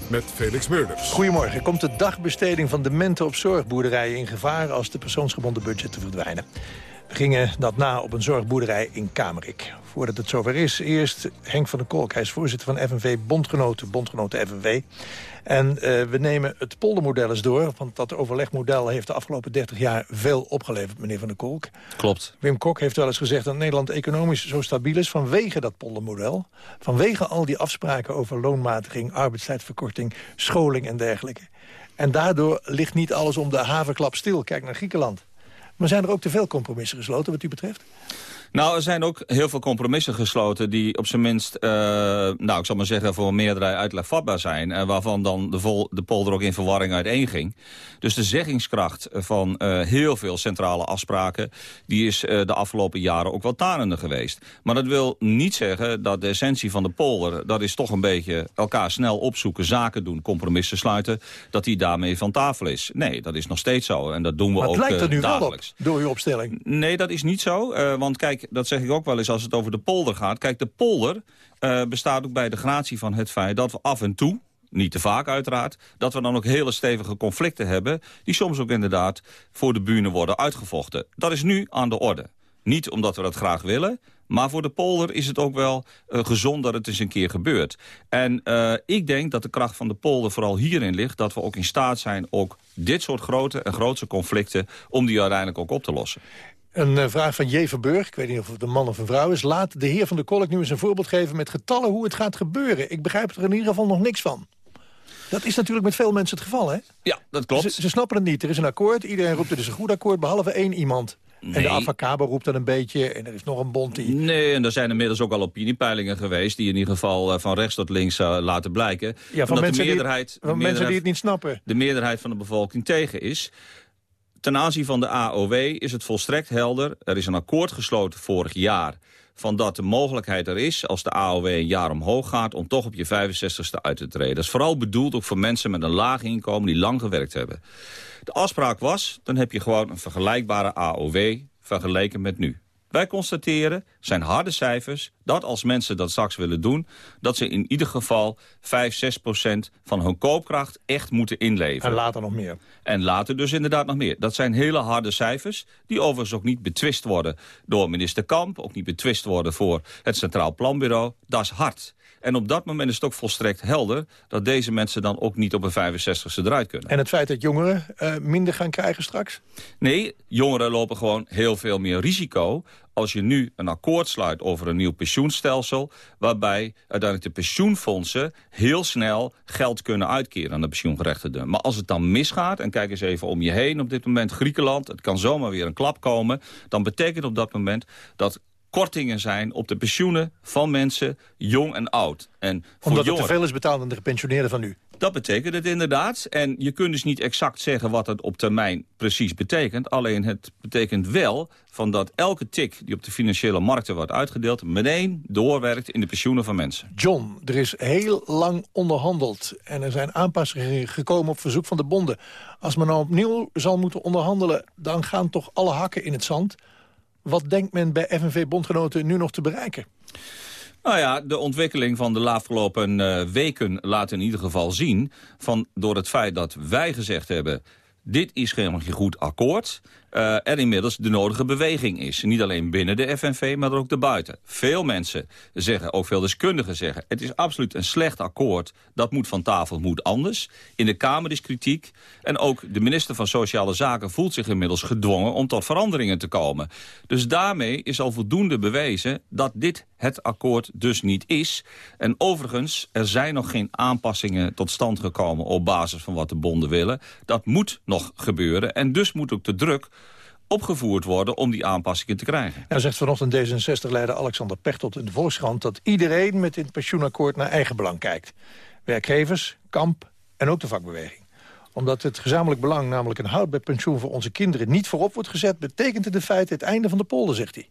Met Felix Meurders. Goedemorgen. Komt de dagbesteding van dementen op zorgboerderijen in gevaar... als de persoonsgebonden budgetten verdwijnen? We gingen dat na op een zorgboerderij in Kamerik. Voordat het zover is, eerst Henk van der Kolk. Hij is voorzitter van FNV Bondgenoten, Bondgenoten FNV. En uh, we nemen het poldermodel eens door. Want dat overlegmodel heeft de afgelopen 30 jaar veel opgeleverd, meneer Van der Kolk. Klopt. Wim Kok heeft wel eens gezegd dat Nederland economisch zo stabiel is... vanwege dat poldermodel. Vanwege al die afspraken over loonmatiging, arbeidstijdverkorting... scholing en dergelijke. En daardoor ligt niet alles om de havenklap stil. Kijk naar Griekenland. Maar zijn er ook te veel compromissen gesloten wat u betreft? Nou, er zijn ook heel veel compromissen gesloten die op zijn minst, uh, nou, ik zal maar zeggen, voor een meerderheid uitlegvatbaar zijn. En waarvan dan de, vol, de polder ook in verwarring uiteen ging. Dus de zeggingskracht van uh, heel veel centrale afspraken, die is uh, de afgelopen jaren ook wel tanende geweest. Maar dat wil niet zeggen dat de essentie van de polder, dat is toch een beetje elkaar snel opzoeken, zaken doen, compromissen sluiten, dat die daarmee van tafel is. Nee, dat is nog steeds zo. En dat doen we maar ook het lijkt er nu dagelijks. wel op, door uw opstelling. Nee, dat is niet zo. want kijk, dat zeg ik ook wel eens als het over de polder gaat. Kijk, de polder uh, bestaat ook bij de gratie van het feit dat we af en toe niet te vaak uiteraard, dat we dan ook hele stevige conflicten hebben... die soms ook inderdaad voor de buren worden uitgevochten. Dat is nu aan de orde. Niet omdat we dat graag willen, maar voor de polder is het ook wel uh, gezond dat het eens een keer gebeurt. En uh, ik denk dat de kracht van de polder vooral hierin ligt... dat we ook in staat zijn ook dit soort grote en grootse conflicten... om die uiteindelijk ook op te lossen. Een uh, vraag van J. Verburg, ik weet niet of het een man of een vrouw is. Laat de heer van de Kolk nu eens een voorbeeld geven met getallen hoe het gaat gebeuren. Ik begrijp er in ieder geval nog niks van. Dat is natuurlijk met veel mensen het geval, hè? Ja, dat klopt. Ze, ze snappen het niet. Er is een akkoord, iedereen roept het is een goed akkoord... behalve één iemand. En de. Avacabo roept dan een beetje. En er is nog een bond die... Nee, en er zijn inmiddels ook al opiniepeilingen geweest... die in ieder geval eh, van rechts tot links eh, laten blijken. Ja, van mensen, de meerderheid, die, van de mensen die het niet snappen. de meerderheid van de bevolking tegen is. Ten aanzien van de AOW is het volstrekt helder. Er is een akkoord gesloten vorig jaar van dat de mogelijkheid er is... als de AOW een jaar omhoog gaat... om toch op je 65ste uit te treden. Dat is vooral bedoeld ook voor mensen met een laag inkomen... die lang gewerkt hebben. De afspraak was, dan heb je gewoon een vergelijkbare AOW... vergeleken met nu. Wij constateren, zijn harde cijfers, dat als mensen dat straks willen doen... dat ze in ieder geval 5, 6 procent van hun koopkracht echt moeten inleveren. En later nog meer. En later dus inderdaad nog meer. Dat zijn hele harde cijfers, die overigens ook niet betwist worden door minister Kamp... ook niet betwist worden voor het Centraal Planbureau. Dat is hard. En op dat moment is het ook volstrekt helder... dat deze mensen dan ook niet op een 65ste eruit kunnen. En het feit dat jongeren eh, minder gaan krijgen straks? Nee, jongeren lopen gewoon heel veel meer risico... als je nu een akkoord sluit over een nieuw pensioenstelsel... waarbij uiteindelijk de pensioenfondsen heel snel geld kunnen uitkeren aan de pensioengerechtigden. Maar als het dan misgaat, en kijk eens even om je heen op dit moment... Griekenland, het kan zomaar weer een klap komen... dan betekent op dat moment dat kortingen zijn op de pensioenen van mensen, jong en oud. En voor Omdat het te jongeren- veel is betaald aan de gepensioneerden van nu. dat betekent het inderdaad. En je kunt dus niet exact zeggen wat het op termijn precies betekent. Alleen het betekent wel van dat elke tik die op de financiële markten wordt uitgedeeld... meteen doorwerkt in de pensioenen van mensen. John, er is heel lang onderhandeld. En er zijn aanpassingen gekomen op verzoek van de bonden. Als men nou opnieuw zal moeten onderhandelen... dan gaan toch alle hakken in het zand. Wat denkt men bij FNV-bondgenoten nu nog te bereiken? Nou ja, de ontwikkeling van de afgelopen eh, weken laat in ieder geval zien... Van, door het feit dat wij gezegd hebben... dit is geen goed akkoord... eh, er inmiddels de nodige beweging is. Niet alleen binnen de FNV, maar ook daarbuiten. Veel mensen zeggen, ook veel deskundigen zeggen... het is absoluut een slecht akkoord, dat moet van tafel, moet anders. In de Kamer is kritiek. En ook de minister van Sociale Zaken voelt zich inmiddels gedwongen... om tot veranderingen te komen. Dus daarmee is al voldoende bewezen dat dit het akkoord dus niet is. En overigens, er zijn nog geen aanpassingen tot stand gekomen... op basis van wat de bonden willen. Dat moet nog gebeuren. En dus moet ook de druk opgevoerd worden om die aanpassingen te krijgen. Nou zegt vanochtend D66-leider Alexander Pechtold in de Volkskrant... dat iedereen met dit pensioenakkoord naar eigen belang kijkt. Werkgevers, kamp en ook de vakbeweging omdat het gezamenlijk belang, namelijk een houdbaar pensioen voor onze kinderen... niet voorop wordt gezet, betekent het in feite het einde van de polder, zegt hij.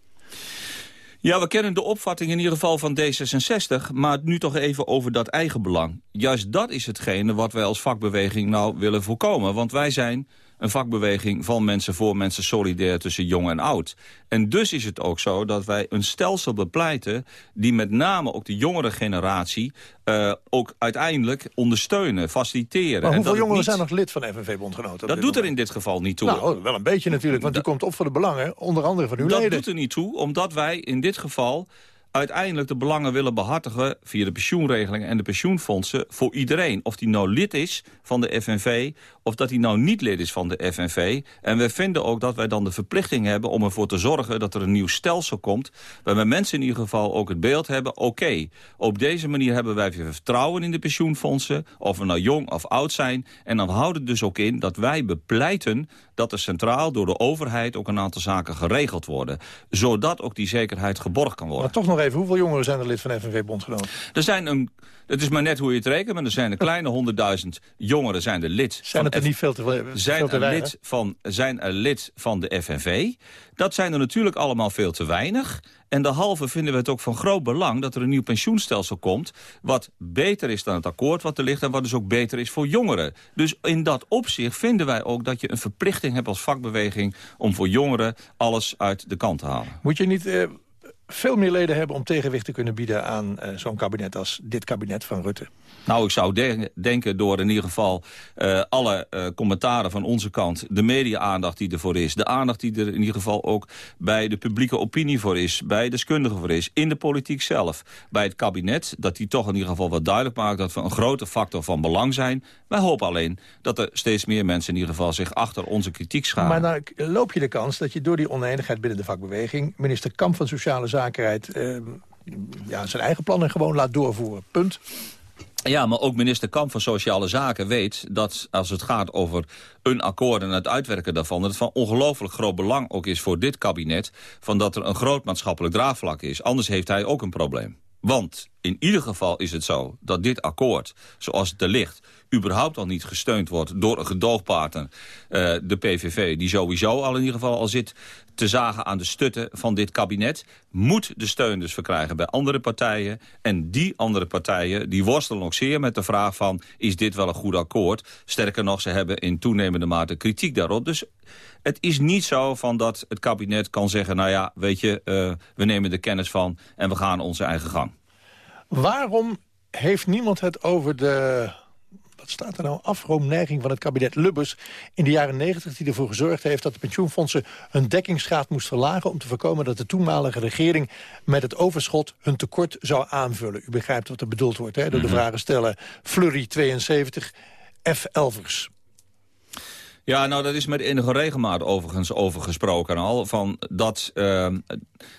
Ja, we kennen de opvatting in ieder geval van D66... maar nu toch even over dat eigen belang. Juist dat is hetgene wat wij als vakbeweging nou willen voorkomen. Want wij zijn een vakbeweging van mensen voor mensen solidair tussen jong en oud. En dus is het ook zo dat wij een stelsel bepleiten... die met name ook de jongere generatie eh, ook uiteindelijk ondersteunen, faciliteren. Maar En hoeveel dat jongeren niet- zijn nog lid van FNV-bondgenoten? Dat doet er in dit geval niet toe. Nou, wel een beetje natuurlijk, want die komt op voor de belangen, onder andere van uw dat leden. doet er niet toe, omdat wij in dit geval uiteindelijk de belangen willen behartigen... via de pensioenregelingen en de pensioenfondsen voor iedereen. Of die nou lid is van de FNV of dat hij nou niet lid is van de FNV. En wij vinden ook dat wij dan de verplichting hebben om ervoor te zorgen... dat er een nieuw stelsel komt, waarbij mensen in ieder geval ook het beeld hebben... oké, op deze manier hebben wij vertrouwen in de pensioenfondsen... of we nou jong of oud zijn. En dan houdt het dus ook in dat wij bepleiten dat er centraal door de overheid... ook een aantal zaken geregeld worden. Zodat ook die zekerheid geborgd kan worden. Maar toch nog even, hoeveel jongeren zijn er lid van FNV-bondgenoten? Er zijn een, het is maar net hoe je het rekent, maar er zijn een kleine [laughs] honderdduizend jongeren zijn er lid. Zijn het er niet veel te, veel zijn te er, lid van, zijn er lid van de FNV. Dat zijn er natuurlijk allemaal veel te weinig. En derhalve vinden we het ook van groot belang dat er een nieuw pensioenstelsel komt... wat beter is dan het akkoord wat er ligt... en wat dus ook beter is voor jongeren. Dus in dat opzicht vinden wij ook dat je een verplichting hebt als vakbeweging... om voor jongeren alles uit de kant te halen. Moet je niet eh, veel meer leden hebben om tegenwicht te kunnen bieden aan eh, zo'n kabinet als dit kabinet van Rutte? Nou, ik zou de- denken door in ieder geval eh, alle eh, commentaren van onze kant... de media-aandacht die ervoor is. De aandacht die er in ieder geval ook bij de publieke opinie voor is. Bij deskundigen voor is. In de politiek zelf. Bij het kabinet. Dat die toch in ieder geval wat duidelijk maakt... dat we een grote factor van belang zijn. Wij hopen alleen dat er steeds meer mensen in ieder geval... zich achter onze kritiek scharen. Maar nou loop je de kans dat je door die oneenigheid binnen de vakbeweging... minister Kamp van Sociale Zakenheid eh, ja, zijn eigen plannen gewoon laat doorvoeren. Punt. Ja, maar ook minister Kamp van Sociale Zaken weet dat als het gaat over een akkoord en het uitwerken daarvan... dat het van ongelooflijk groot belang ook is voor dit kabinet... van dat er een groot maatschappelijk draagvlak is. Anders heeft hij ook een probleem. Want in ieder geval is het zo dat dit akkoord, zoals het er ligt... überhaupt al niet gesteund wordt door een gedoogpartner, uh, de PVV... die sowieso al in ieder geval al zit te zagen aan de stutten van dit kabinet... moet de steun dus verkrijgen bij andere partijen. En die andere partijen die worstelen ook zeer met de vraag van... is dit wel een goed akkoord? Sterker nog, ze hebben in toenemende mate kritiek daarop. Dus het is niet zo van dat het kabinet kan zeggen... nou ja, weet je, uh, we nemen er kennis van en we gaan onze eigen gang. Waarom heeft niemand het over de wat staat er nou, afroomneiging van het kabinet Lubbers in de jaren 90... die ervoor gezorgd heeft dat de pensioenfondsen hun dekkingsgraad moest verlagen... om te voorkomen dat de toenmalige regering met het overschot hun tekort zou aanvullen. U begrijpt wat er bedoeld wordt, hè, door de mhm. vragen stellen Flurry 72, F. Elvers. Ja, nou, dat is met enige regelmaat overigens over gesproken al. Van dat uh,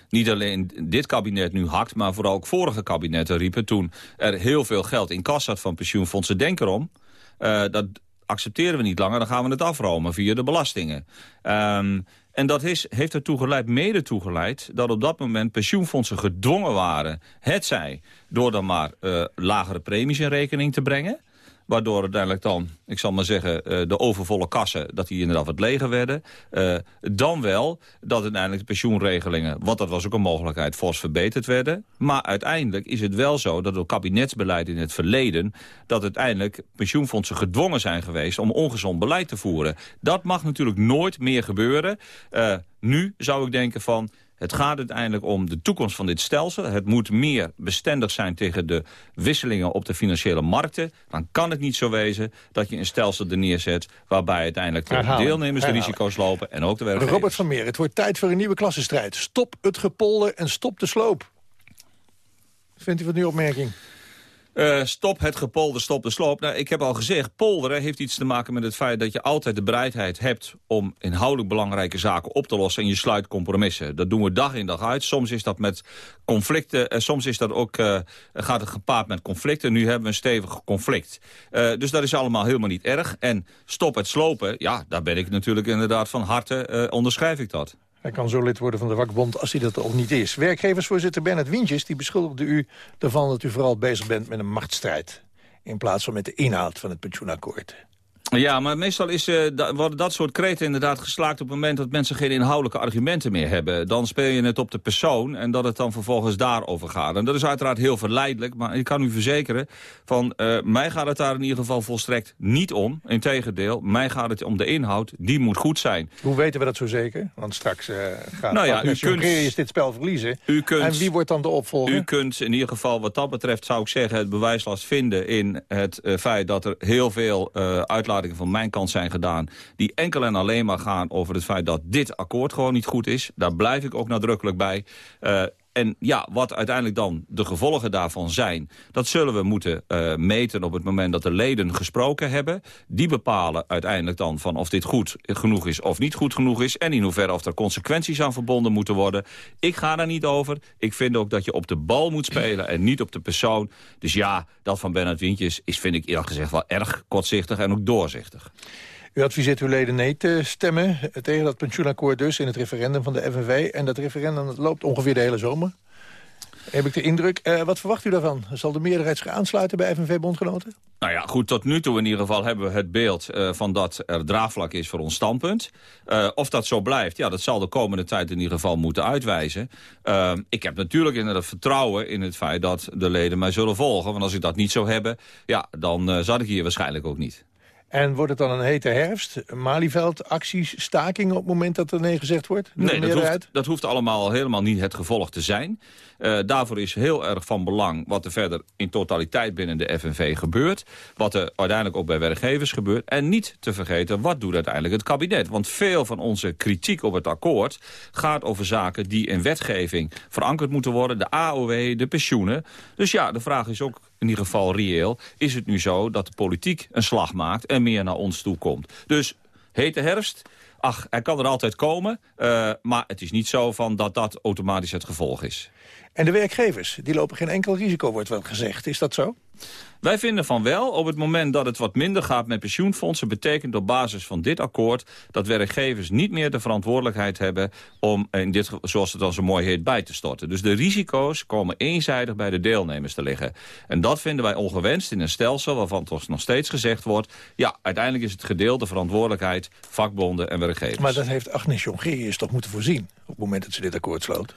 niet alleen dit kabinet nu hakt... maar vooral ook vorige kabinetten riepen... toen er heel veel geld in kas zat van pensioenfondsen. Denk erom, uh, dat accepteren we niet langer. Dan gaan we het afromen via de belastingen. Um, en dat is, heeft ertoe geleid, mede toegeleid... dat op dat moment pensioenfondsen gedwongen waren... het zij door dan maar uh, lagere premies in rekening te brengen... Waardoor uiteindelijk dan, ik zal maar zeggen, eh, de overvolle kassen... dat die inderdaad wat leger werden. Uh, dan wel dat uiteindelijk de pensioenregelingen... want dat was ook een mogelijkheid, fors verbeterd werden. Maar uiteindelijk is het wel zo dat door kabinetsbeleid in het verleden... dat uiteindelijk pensioenfondsen gedwongen zijn geweest... om ongezond beleid te voeren. Dat mag natuurlijk nooit meer gebeuren. Uh, nu zou ik denken van het gaat uiteindelijk om de toekomst van dit stelsel. Het moet meer bestendig zijn tegen de wisselingen op de financiële markten. Dan kan het niet zo wezen dat je een stelsel er neerzet... waarbij uiteindelijk de deelnemers de risico's lopen en ook de werkgevers. Robert van Meer, het wordt tijd voor een nieuwe klassenstrijd. Stop het gepolder en stop de sloop. Wat vindt u van die opmerking? Uh, stop het gepolder, stop de sloop. Nou, ik heb al gezegd, polderen heeft iets te maken met het feit... dat je altijd de bereidheid hebt om inhoudelijk belangrijke zaken op te lossen... en je sluit compromissen. Dat doen we dag in dag uit. Soms is dat met conflicten, uh, soms is dat ook, uh, gaat het gepaard met conflicten. Nu hebben we een stevig conflict. dus dat is allemaal helemaal niet erg. En stop het slopen, ja, daar ben ik natuurlijk inderdaad van harte, onderschrijf ik dat. Hij kan zo lid worden van de vakbond als hij dat al niet is. Werkgeversvoorzitter Bernard Wientjes die beschuldigde u ervan dat u vooral bezig bent met een machtsstrijd. In plaats van met de inhoud van het pensioenakkoord. Ja, maar meestal is, uh, worden dat soort kreten inderdaad geslaakt... op het moment dat mensen geen inhoudelijke argumenten meer hebben. Dan speel je het op de persoon en dat het dan vervolgens daarover gaat. En dat is uiteraard heel verleidelijk, maar ik kan u verzekeren... van uh, mij gaat het daar in ieder geval volstrekt niet om. Integendeel, mij gaat het om de inhoud, die moet goed zijn. Hoe weten we dat zo zeker? Want straks uh, gaat nou ja, u kunt, je dit spel verliezen. U kunt, en wie wordt dan de opvolger? U kunt in ieder geval wat dat betreft, zou ik zeggen... het bewijslast vinden in het feit dat er heel veel van mijn kant zijn gedaan... die enkel en alleen maar gaan over het feit dat dit akkoord gewoon niet goed is. Daar blijf ik ook nadrukkelijk bij. En ja, wat uiteindelijk dan de gevolgen daarvan zijn... dat zullen we moeten uh, meten op het moment dat de leden gesproken hebben. Die bepalen uiteindelijk dan van of dit goed genoeg is of niet goed genoeg is... en in hoeverre of er consequenties aan verbonden moeten worden. Ik ga daar niet over. Ik vind ook dat je op de bal moet spelen en niet op de persoon. Dus ja, dat van Bernard Wintjes is, vind ik eerlijk gezegd wel erg kortzichtig en ook doorzichtig. U adviseert uw leden nee te stemmen tegen dat pensioenakkoord dus in het referendum van de FNV. En dat referendum loopt ongeveer de hele zomer. Heb ik de indruk. Uh, wat verwacht u daarvan? Zal de meerderheid zich aansluiten bij FNV-bondgenoten? Nou ja, goed, tot nu toe in ieder geval hebben we het beeld uh, van dat er draagvlak is voor ons standpunt. Uh, of dat zo blijft, ja, dat zal de komende tijd in ieder geval moeten uitwijzen. ik heb natuurlijk inderdaad vertrouwen in het feit dat de leden mij zullen volgen. Want als ik dat niet zou hebben, ja, dan zat ik hier waarschijnlijk ook niet. En wordt het dan een hete herfst? Malieveld, acties, stakingen op het moment dat er nee gezegd wordt? Nee, dat hoeft, dat hoeft, allemaal helemaal niet het gevolg te zijn. Uh, daarvoor is heel erg van belang wat er verder in totaliteit binnen de FNV gebeurt. Wat er uiteindelijk ook bij werkgevers gebeurt. En niet te vergeten, wat doet uiteindelijk het kabinet? Want veel van onze kritiek op het akkoord gaat over zaken die in wetgeving verankerd moeten worden. De AOW, de pensioenen. Dus ja, de vraag is ook in ieder geval reëel... is het nu zo dat de politiek een slag maakt en meer naar ons toe komt. Dus hete herfst, ach, hij kan er altijd komen. Uh, maar het is niet zo van dat dat automatisch het gevolg is. En de werkgevers, die lopen geen enkel risico, wordt wel gezegd. Is dat zo? Wij vinden van wel, op het moment dat het wat minder gaat met pensioenfondsen... betekent op basis van dit akkoord dat werkgevers niet meer de verantwoordelijkheid hebben... om, in dit, zoals het dan zo mooi heet, bij te storten. Dus de risico's komen eenzijdig bij de deelnemers te liggen. En dat vinden wij ongewenst in een stelsel waarvan toch nog steeds gezegd wordt... ja, uiteindelijk is het gedeelde verantwoordelijkheid vakbonden en werkgevers. Maar dat heeft Agnes Jongerius toch moeten voorzien... op het moment dat ze dit akkoord sloot?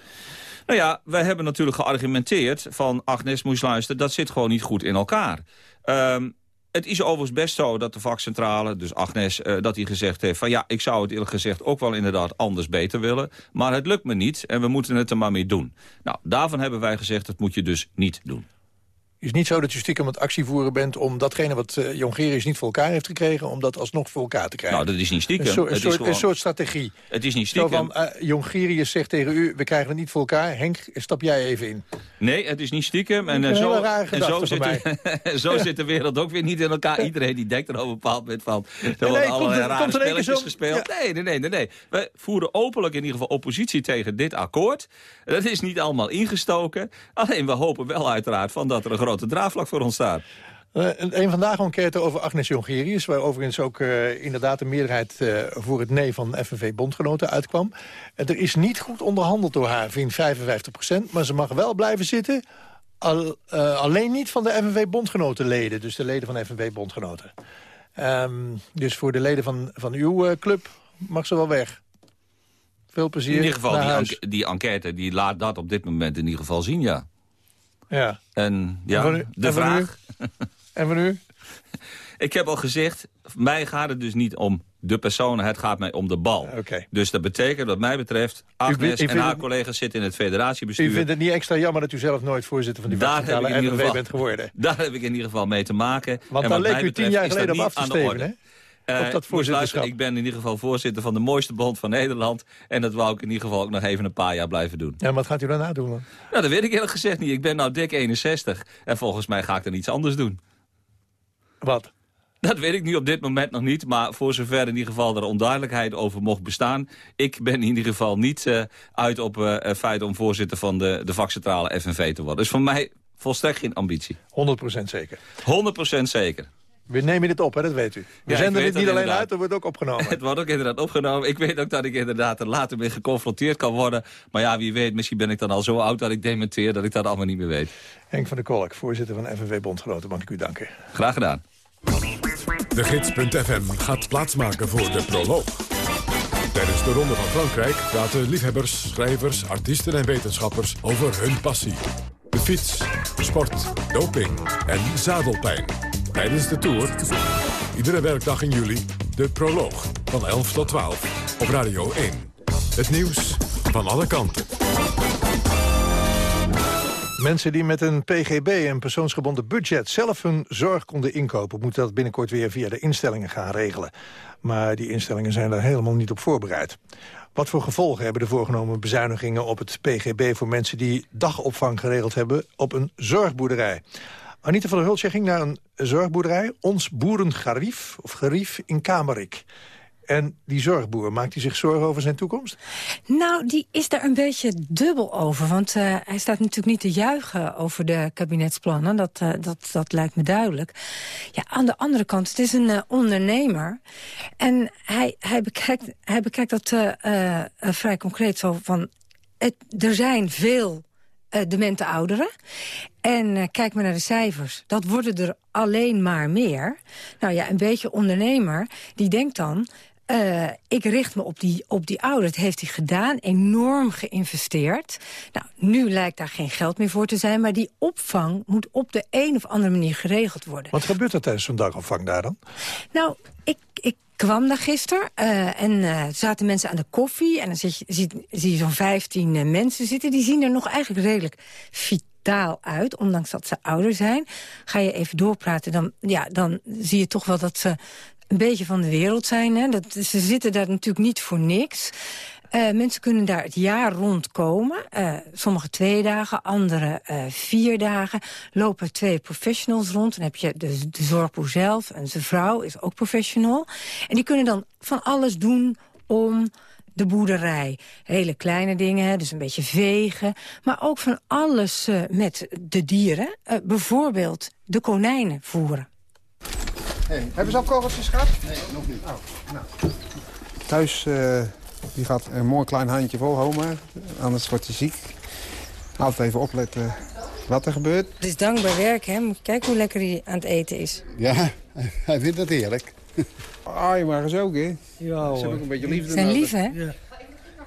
Nou ja, wij hebben natuurlijk geargumenteerd van Agnes moest luisteren... dat zit gewoon niet goed in elkaar. Um, het is overigens best zo dat de vakcentrale, dus Agnes, uh, dat hij gezegd heeft... van ja, ik zou het eerlijk gezegd ook wel inderdaad anders beter willen. Maar het lukt me niet en we moeten het er maar mee doen. Nou, daarvan hebben wij gezegd, dat moet je dus niet doen is niet zo dat je stiekem het actievoeren bent... om datgene wat uh, Jongerius niet voor elkaar heeft gekregen... om dat alsnog voor elkaar te krijgen. Nou, dat is niet stiekem. Een, soort, een, soort, een soort, strategie. Het is niet stiekem. Zo van, uh, Jongerius zegt tegen u, we krijgen het niet voor elkaar. Henk, stap jij even in. Nee, het is niet stiekem. En, uh, zo, en zo, zit, [laughs] zo zit de wereld ook weer niet in elkaar. Iedereen die denkt er op een bepaald moment van... er nee, worden allerlei rare spelletjes gespeeld. Nee, nee, nee, nee, nee. We voeren openlijk in ieder geval oppositie tegen dit akkoord. Dat is niet allemaal ingestoken. Alleen we hopen wel uiteraard van dat er een grote draagvlak voor ons staat. Uh, een vandaag enquête over Agnes Jongerius... waar overigens ook uh, inderdaad de meerderheid uh, voor het nee van FNV-bondgenoten uitkwam. er is niet goed onderhandeld door haar, vindt 55% maar ze mag wel blijven zitten... Al, alleen niet van de FNV-bondgenotenleden, dus de leden van FNV-bondgenoten. Um, dus voor de leden van, van uw club mag ze wel weg. Veel plezier In ieder geval, die, die enquête die laat dat op dit moment in ieder geval zien, ja. Ja. En ja, en de vraag... En van u? [laughs] Ik heb al gezegd, mij gaat het dus niet om de persoon, het gaat mij om de bal. Okay. Dus dat betekent wat mij betreft, Agnes en haar collega's zitten in het federatiebestuur. U vindt het niet extra jammer dat u zelf nooit voorzitter van die NVV bent geworden? [laughs] Daar heb ik in ieder geval mee te maken. Want daar leek u tien jaar geleden op af te steven, hè? Op dat voorzitterschap. ik ben in ieder geval voorzitter van de mooiste bond van Nederland. En dat wou ik in ieder geval ook nog even een paar jaar blijven doen. Ja, maar wat gaat u daarna doen? Nou, dat weet ik eerlijk gezegd niet. Ik ben nou dik 61. En volgens mij ga ik dan iets anders doen. Wat? Dat weet ik nu op dit moment nog niet. Maar voor zover in ieder geval er onduidelijkheid over mocht bestaan. Ik ben in ieder geval niet uh, uit op uh, feit om voorzitter van de, de vakcentrale FNV te worden. Dus voor mij volstrekt geen ambitie. 100% zeker? 100% zeker. We nemen dit op, hè, dat weet u. We ja, zenden dit niet alleen uit, het wordt ook opgenomen. [laughs] het wordt ook inderdaad opgenomen. Ik weet ook dat ik inderdaad er later mee geconfronteerd kan worden. Maar ja, wie weet, misschien ben ik dan al zo oud dat ik dementeer... dat ik dat allemaal niet meer weet. Henk van der Kolk, voorzitter van FNV Bondgenoten, mag ik u danken. Graag gedaan. De Gids.fm gaat plaatsmaken voor de proloog. Tijdens de Ronde van Frankrijk praten liefhebbers, schrijvers, artiesten en wetenschappers over hun passie. De fiets, sport, doping en zadelpijn. Tijdens de Tour, iedere werkdag in juli, de proloog van 11 tot 12 op Radio 1. Het nieuws van alle kanten. Mensen die met een PGB, een persoonsgebonden budget... zelf hun zorg konden inkopen... moeten dat binnenkort weer via de instellingen gaan regelen. Maar die instellingen zijn daar helemaal niet op voorbereid. Wat voor gevolgen hebben de voorgenomen bezuinigingen op het PGB... voor mensen die dagopvang geregeld hebben op een zorgboerderij? Anita van der Hultje ging naar een zorgboerderij, Ons Boerengarief, of Garief in Kamerik. En die zorgboer, maakt hij zich zorgen over zijn toekomst? Nou, die is daar een beetje dubbel over. Want uh, hij staat natuurlijk niet te juichen over de kabinetsplannen. Dat, uh, dat, dat lijkt me duidelijk. Ja, aan de andere kant, het is een uh, ondernemer. En hij, hij, bekijkt, hij bekijkt dat vrij concreet zo van... Er zijn veel uh, demente ouderen. En uh, kijk maar naar de cijfers. Dat worden er alleen maar meer. Nou ja, een beetje ondernemer, die denkt dan... Uh, ik richt me op die, op die ouder. Dat heeft hij gedaan, enorm geïnvesteerd. Nou, nu lijkt daar geen geld meer voor te zijn... maar die opvang moet op de een of andere manier geregeld worden. Wat gebeurt er tijdens zo'n dagopvang daar dan? Nou, ik, ik kwam daar gisteren uh, en uh, zaten mensen aan de koffie... en dan zie je, je zo'n 15 uh, mensen zitten. Die zien er nog eigenlijk redelijk vitaal uit, ondanks dat ze ouder zijn. Ga je even doorpraten, dan, ja, dan zie je toch wel dat ze een beetje van de wereld zijn. Hè? Dat, ze zitten daar natuurlijk niet voor niks. Uh, mensen kunnen daar het jaar rond komen. Uh, sommige twee dagen, andere uh, vier dagen. Lopen twee professionals rond. Dan heb je de, de zorgboer zelf en zijn vrouw is ook professional. En die kunnen dan van alles doen om de boerderij. Hele kleine dingen, dus een beetje vegen. Maar ook van alles uh, met de dieren. Uh, bijvoorbeeld de konijnen voeren. Hey, hebben ze al korreltjes gehad? Nee, nog niet. Oh, nou. Thuis uh, die gaat een mooi klein handje vol, Homer. Anders wordt hij ziek. Altijd even opletten wat er gebeurt. Het is dankbaar werk, hè? Moet je kijken hoe lekker hij aan het eten is. Ja, [laughs] hij vindt het heerlijk. Ah, je mag eens ook, hè? Ja, hoor. Ze hebben ook een beetje liefde Zijn lief, hè? Ja,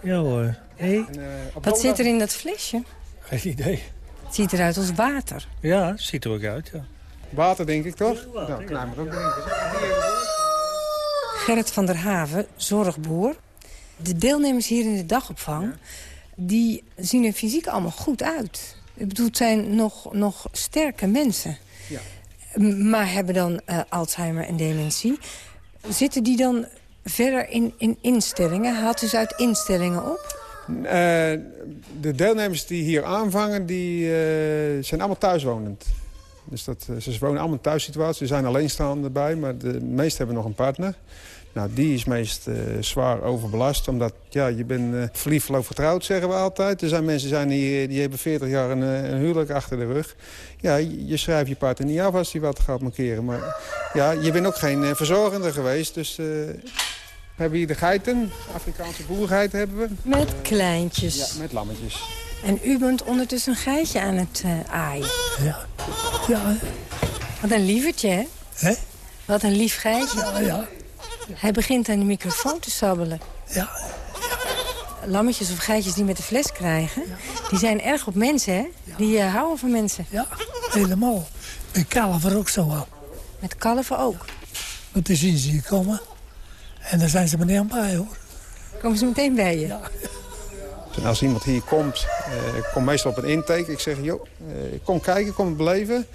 ja hoor. Hey. En, uh, wat zit er in dat flesje? Geen idee. Het ziet eruit als water. Ja, het ziet er ook uit, ja. Water, denk ik, toch? Ja, nou, knijp maar ook denken. Gerrit van der Haven, zorgboer. De deelnemers hier in de dagopvang... die zien er fysiek allemaal goed uit. Ik bedoel, het zijn nog, nog sterke mensen. Ja. Maar hebben dan uh, Alzheimer en dementie. Zitten die dan verder in, in instellingen? Haalt u ze uit instellingen op? Uh, de deelnemers die hier aanvangen, die uh, zijn allemaal thuiswonend. Dus dat, ze wonen allemaal in thuissituatie. Ze zijn alleenstaande erbij, maar de meesten hebben nog een partner. Nou, die is meest uh, zwaar overbelast. Omdat ja, je bent uh, verliefd, verloofd, vertrouwd, zeggen we altijd. Er zijn mensen zijn die, die hebben 40 jaar een, een huwelijk achter de rug. Ja, je, je schrijft je partner niet af als hij wat gaat markeren. Maar ja, je bent ook geen uh, verzorgende geweest. Dus we hebben hier de geiten, Afrikaanse boergeiten hebben we. Met kleintjes. Ja, met lammetjes. En u bent ondertussen een geitje aan het aaien. Ja. ja. Wat een lievertje, hè? Hè? Wat een lief geitje. Ja, ja. Hij begint aan de microfoon te sabbelen. Ja. Lammetjes of geitjes die met de fles krijgen... die zijn erg op mensen, hè? Die uh, houden van mensen. Ja, helemaal. Met kalver ook zo wel. Met kalven ook? Want dan zien ze je komen. En dan zijn ze meteen bij, hoor. Komen ze meteen bij je? Ja. En als iemand hier komt, uh, ik kom meestal op een intake. Ik zeg, joh, uh, kom kijken, kom het beleven.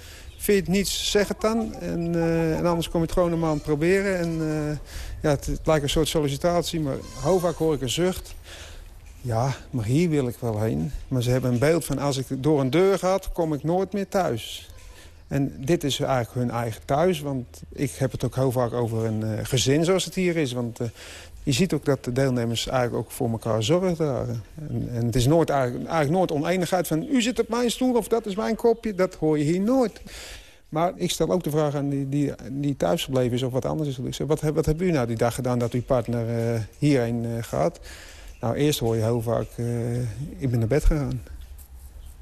Vind je het niets, zeg het dan. En, uh, en anders kom je het gewoon een maand proberen. En, uh, ja, het, lijkt een soort sollicitatie, maar heel vaak hoor ik een zucht. Ja, maar hier wil ik wel heen. Maar ze hebben een beeld van als ik door een deur ga, kom ik nooit meer thuis. En dit is eigenlijk hun eigen thuis. Want ik heb het ook heel vaak over een uh, gezin zoals het hier is. Want je ziet ook dat de deelnemers eigenlijk ook voor elkaar zorg dragen. En, en het is nooit, eigenlijk, eigenlijk nooit oneenigheid van... u zit op mijn stoel of dat is mijn kopje. Dat hoor je hier nooit. Maar ik stel ook de vraag aan die, die, die thuisgebleven is of wat anders is. Wat, wat hebben u nou die dag gedaan dat uw partner uh, hierheen uh, gaat? Nou, eerst hoor je heel vaak... Uh, ik ben naar bed gegaan.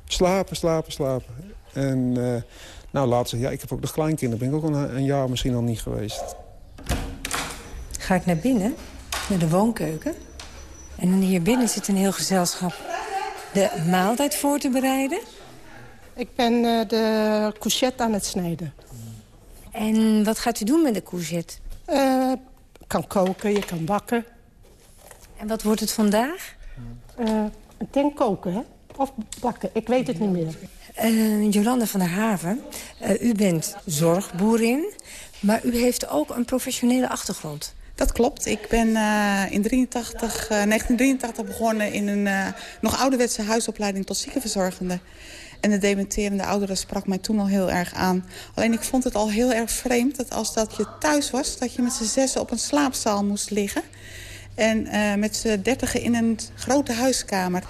Slapen, slapen, slapen. En nou, laat ja, ik heb ook nog kleinkinderen. Ben ik ook al een jaar misschien al niet geweest. Ga ik naar binnen? naar de woonkeuken. En hier binnen zit een heel gezelschap de maaltijd voor te bereiden. Ik ben uh, de courgette aan het snijden. En wat gaat u doen met de courgette? Uh, kan koken, je kan bakken. En wat wordt het vandaag? Uh, ik denk koken, hè? Of bakken, ik weet het niet meer. Uh, Jolanda van der Haven, uh, u bent zorgboerin, maar u heeft ook een professionele achtergrond. Dat klopt. Ik ben uh, in 83, uh, 1983 begonnen in een uh, nog ouderwetse huisopleiding tot ziekenverzorgende. En de dementerende ouderen sprak mij toen al heel erg aan. Alleen ik vond het al heel erg vreemd dat als dat je thuis was... dat je met z'n zessen op een slaapzaal moest liggen. En met z'n dertigen in een grote huiskamer.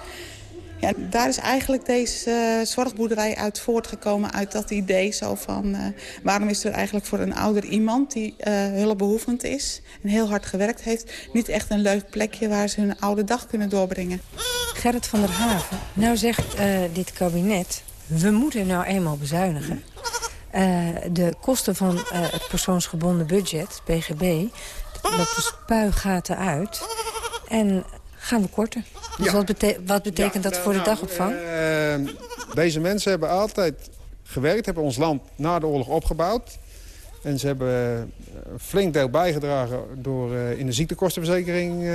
Ja, daar is eigenlijk deze uh, zorgboerderij uit voortgekomen, uit dat idee zo van... Uh, waarom is er eigenlijk voor een ouder iemand die uh, hulpbehoevend is... en heel hard gewerkt heeft, niet echt een leuk plekje waar ze hun oude dag kunnen doorbrengen. Gerrit van der Haven, nou zegt dit kabinet, we moeten nou eenmaal bezuinigen. de kosten van het persoonsgebonden budget, PGB, dat de spuigaten uit... En gaan we korten. Dus ja. wat, bete wat, betekent ja, dat voor de nou, dagopvang? Uh, deze mensen hebben altijd gewerkt, hebben ons land na de oorlog opgebouwd. En ze hebben een flink deel bijgedragen door uh, in de ziektekostenverzekering uh,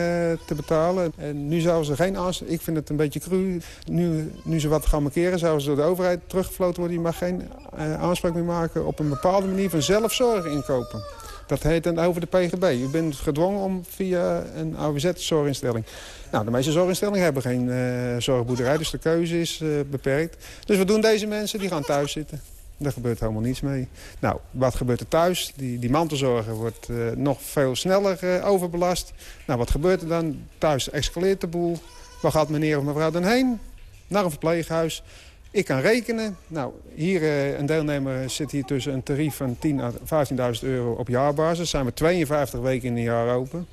te betalen. En nu zouden ze geen aanspraak... Ik vind het een beetje cru. Nu, nu ze wat gaan markeren, zouden ze door de overheid teruggefloten worden. Je mag geen aanspraak meer maken op een bepaalde manier van zelfzorg inkopen. Dat heet dan over de PGB. U bent gedwongen om via een AWZ-zorginstelling. Nou, de meeste zorginstellingen hebben geen uh, zorgboerderij, dus de keuze is beperkt. Dus wat doen deze mensen? Die gaan thuis zitten. Daar gebeurt helemaal niets mee. Nou, wat gebeurt er thuis? Die, die mantelzorger wordt eh, nog veel sneller eh, overbelast. Nou, wat gebeurt er dan? Thuis escaleert de boel. Waar gaat meneer of mevrouw dan heen? Naar een verpleeghuis. Ik kan rekenen. Nou, hier uh, een deelnemer zit hier tussen een tarief van 10.000 à 15.000 euro op jaarbasis. Zijn we 52 weken in een jaar open.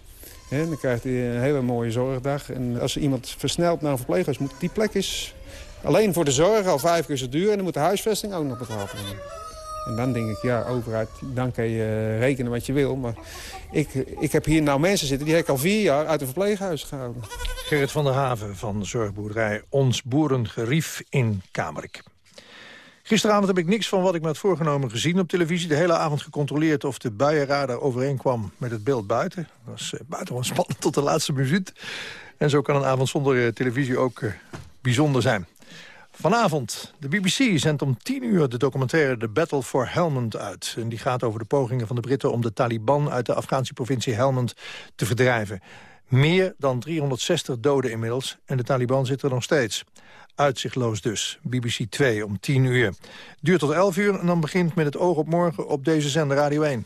En dan krijgt hij een hele mooie zorgdag. En als iemand versneld naar een verpleeghuis moet, die plek is alleen voor de zorg al vijf keer zo duur. En dan moet de huisvesting ook nog betaald worden. En dan denk ik, ja, overheid, dan kan je rekenen wat je wil. Maar ik, ik heb hier nou mensen zitten, die heb ik al vier jaar uit een verpleeghuis gehouden. Gerrit van der Haven van zorgboerderij Ons Boerengerief in Kamerik. Gisteravond heb ik niks van wat ik me had voorgenomen gezien op televisie. De hele avond gecontroleerd of de buienradar overeenkwam met het beeld buiten. Dat was uh, buitengewoon spannend tot de laatste minuut. En zo kan een avond zonder uh, televisie ook bijzonder zijn. Vanavond, de BBC zendt om 10 uur de documentaire The Battle for Helmand uit. En die gaat over de pogingen van de Britten om de Taliban uit de Afghaanse provincie Helmand te verdrijven. Meer dan 360 doden inmiddels en de Taliban zit er nog steeds. Uitzichtloos dus. BBC 2 om 10 uur. Duurt tot 11 uur en dan begint met het oog op morgen op deze zender Radio 1.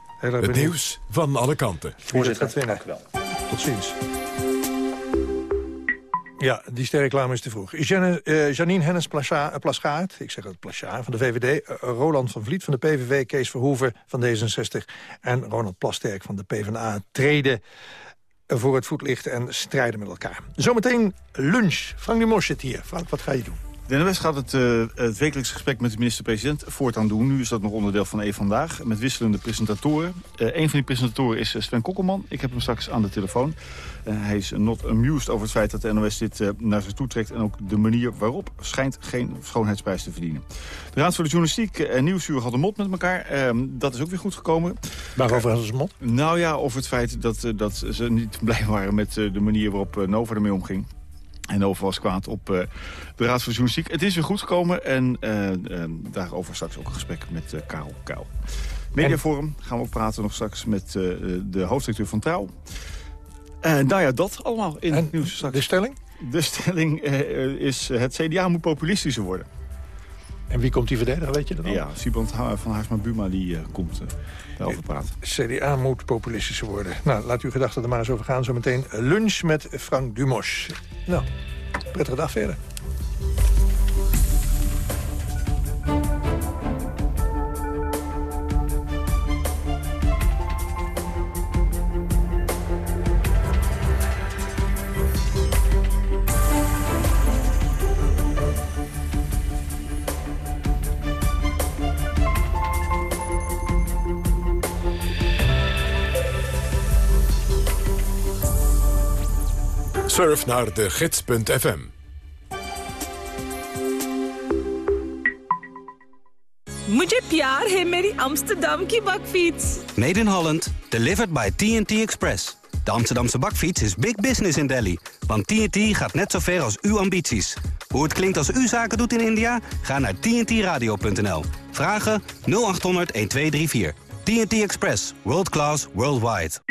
Het nieuws van alle kanten. Voorzitter, dank u wel. Tot ziens. Ja, die sterreclame is te vroeg. Janine, uh, Janine Hennis Plasgaard, ik zeg het Plasgaard, van de VVD... Uh, Roland van Vliet van de PVV, Kees Verhoeven van D66... en Ronald Plasterk van de PvdA treden voor het voetlicht en strijden met elkaar. Zometeen lunch. Frank Dumos zit hier. Frank, wat ga je doen? De NOS gaat het, uh, het wekelijks gesprek met de minister-president voortaan doen. Nu is dat nog onderdeel van E Vandaag, met wisselende presentatoren. Uh, een van die presentatoren is Sven Kokkelman. Ik heb hem straks aan de telefoon. Uh, hij is not amused over het feit dat de NOS dit naar zich toe trekt... en ook de manier waarop schijnt geen schoonheidsprijs te verdienen. De Raad voor de Journalistiek en Nieuwsuur had een mot met elkaar. Ehm, dat is ook weer goed gekomen. Waarover hadden ze mot? Nou ja, over het feit dat, dat ze niet [laughs] blij waren met de manier waarop Nova ermee omging. En over was kwaad op uh, de Raad voor Journalistiek. Het is weer goed gekomen en uh, uh, daarover straks ook een gesprek met Karel Kuil. Mediaforum gaan we ook praten nog straks met de hoofddirecteur van Trouw. En nou ja, dat allemaal in het nieuws straks. De stelling? De stelling is het CDA moet populistischer worden. En wie komt die verdedigen, weet je dat al? Ja, Siebrand van Haarsma-Buma die komt daarover praten. CDA moet populistischer worden. Nou, laat uw gedachten er maar eens over gaan. Zometeen lunch met Frank Dumos. Nou, prettige dag verder. Surf naar de gids.fm. Mujhe pyaar hai meri Amsterdam bakfiets. Made in Holland, delivered by TNT Express. De Amsterdamse bakfiets is big business in Delhi. Want TNT gaat net zo ver als uw ambities. Hoe het klinkt als u zaken doet in India? Ga naar tntradio.nl. Vragen 0800 1234. TNT Express. World class, worldwide.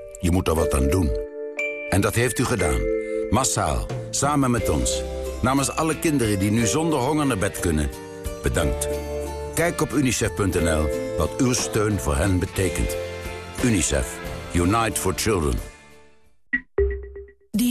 Je moet er wat aan doen. En dat heeft u gedaan. Massaal. Samen met ons. Namens alle kinderen die nu zonder honger naar bed kunnen. Bedankt. Kijk op unicef.nl wat uw steun voor hen betekent. UNICEF. Unite for Children.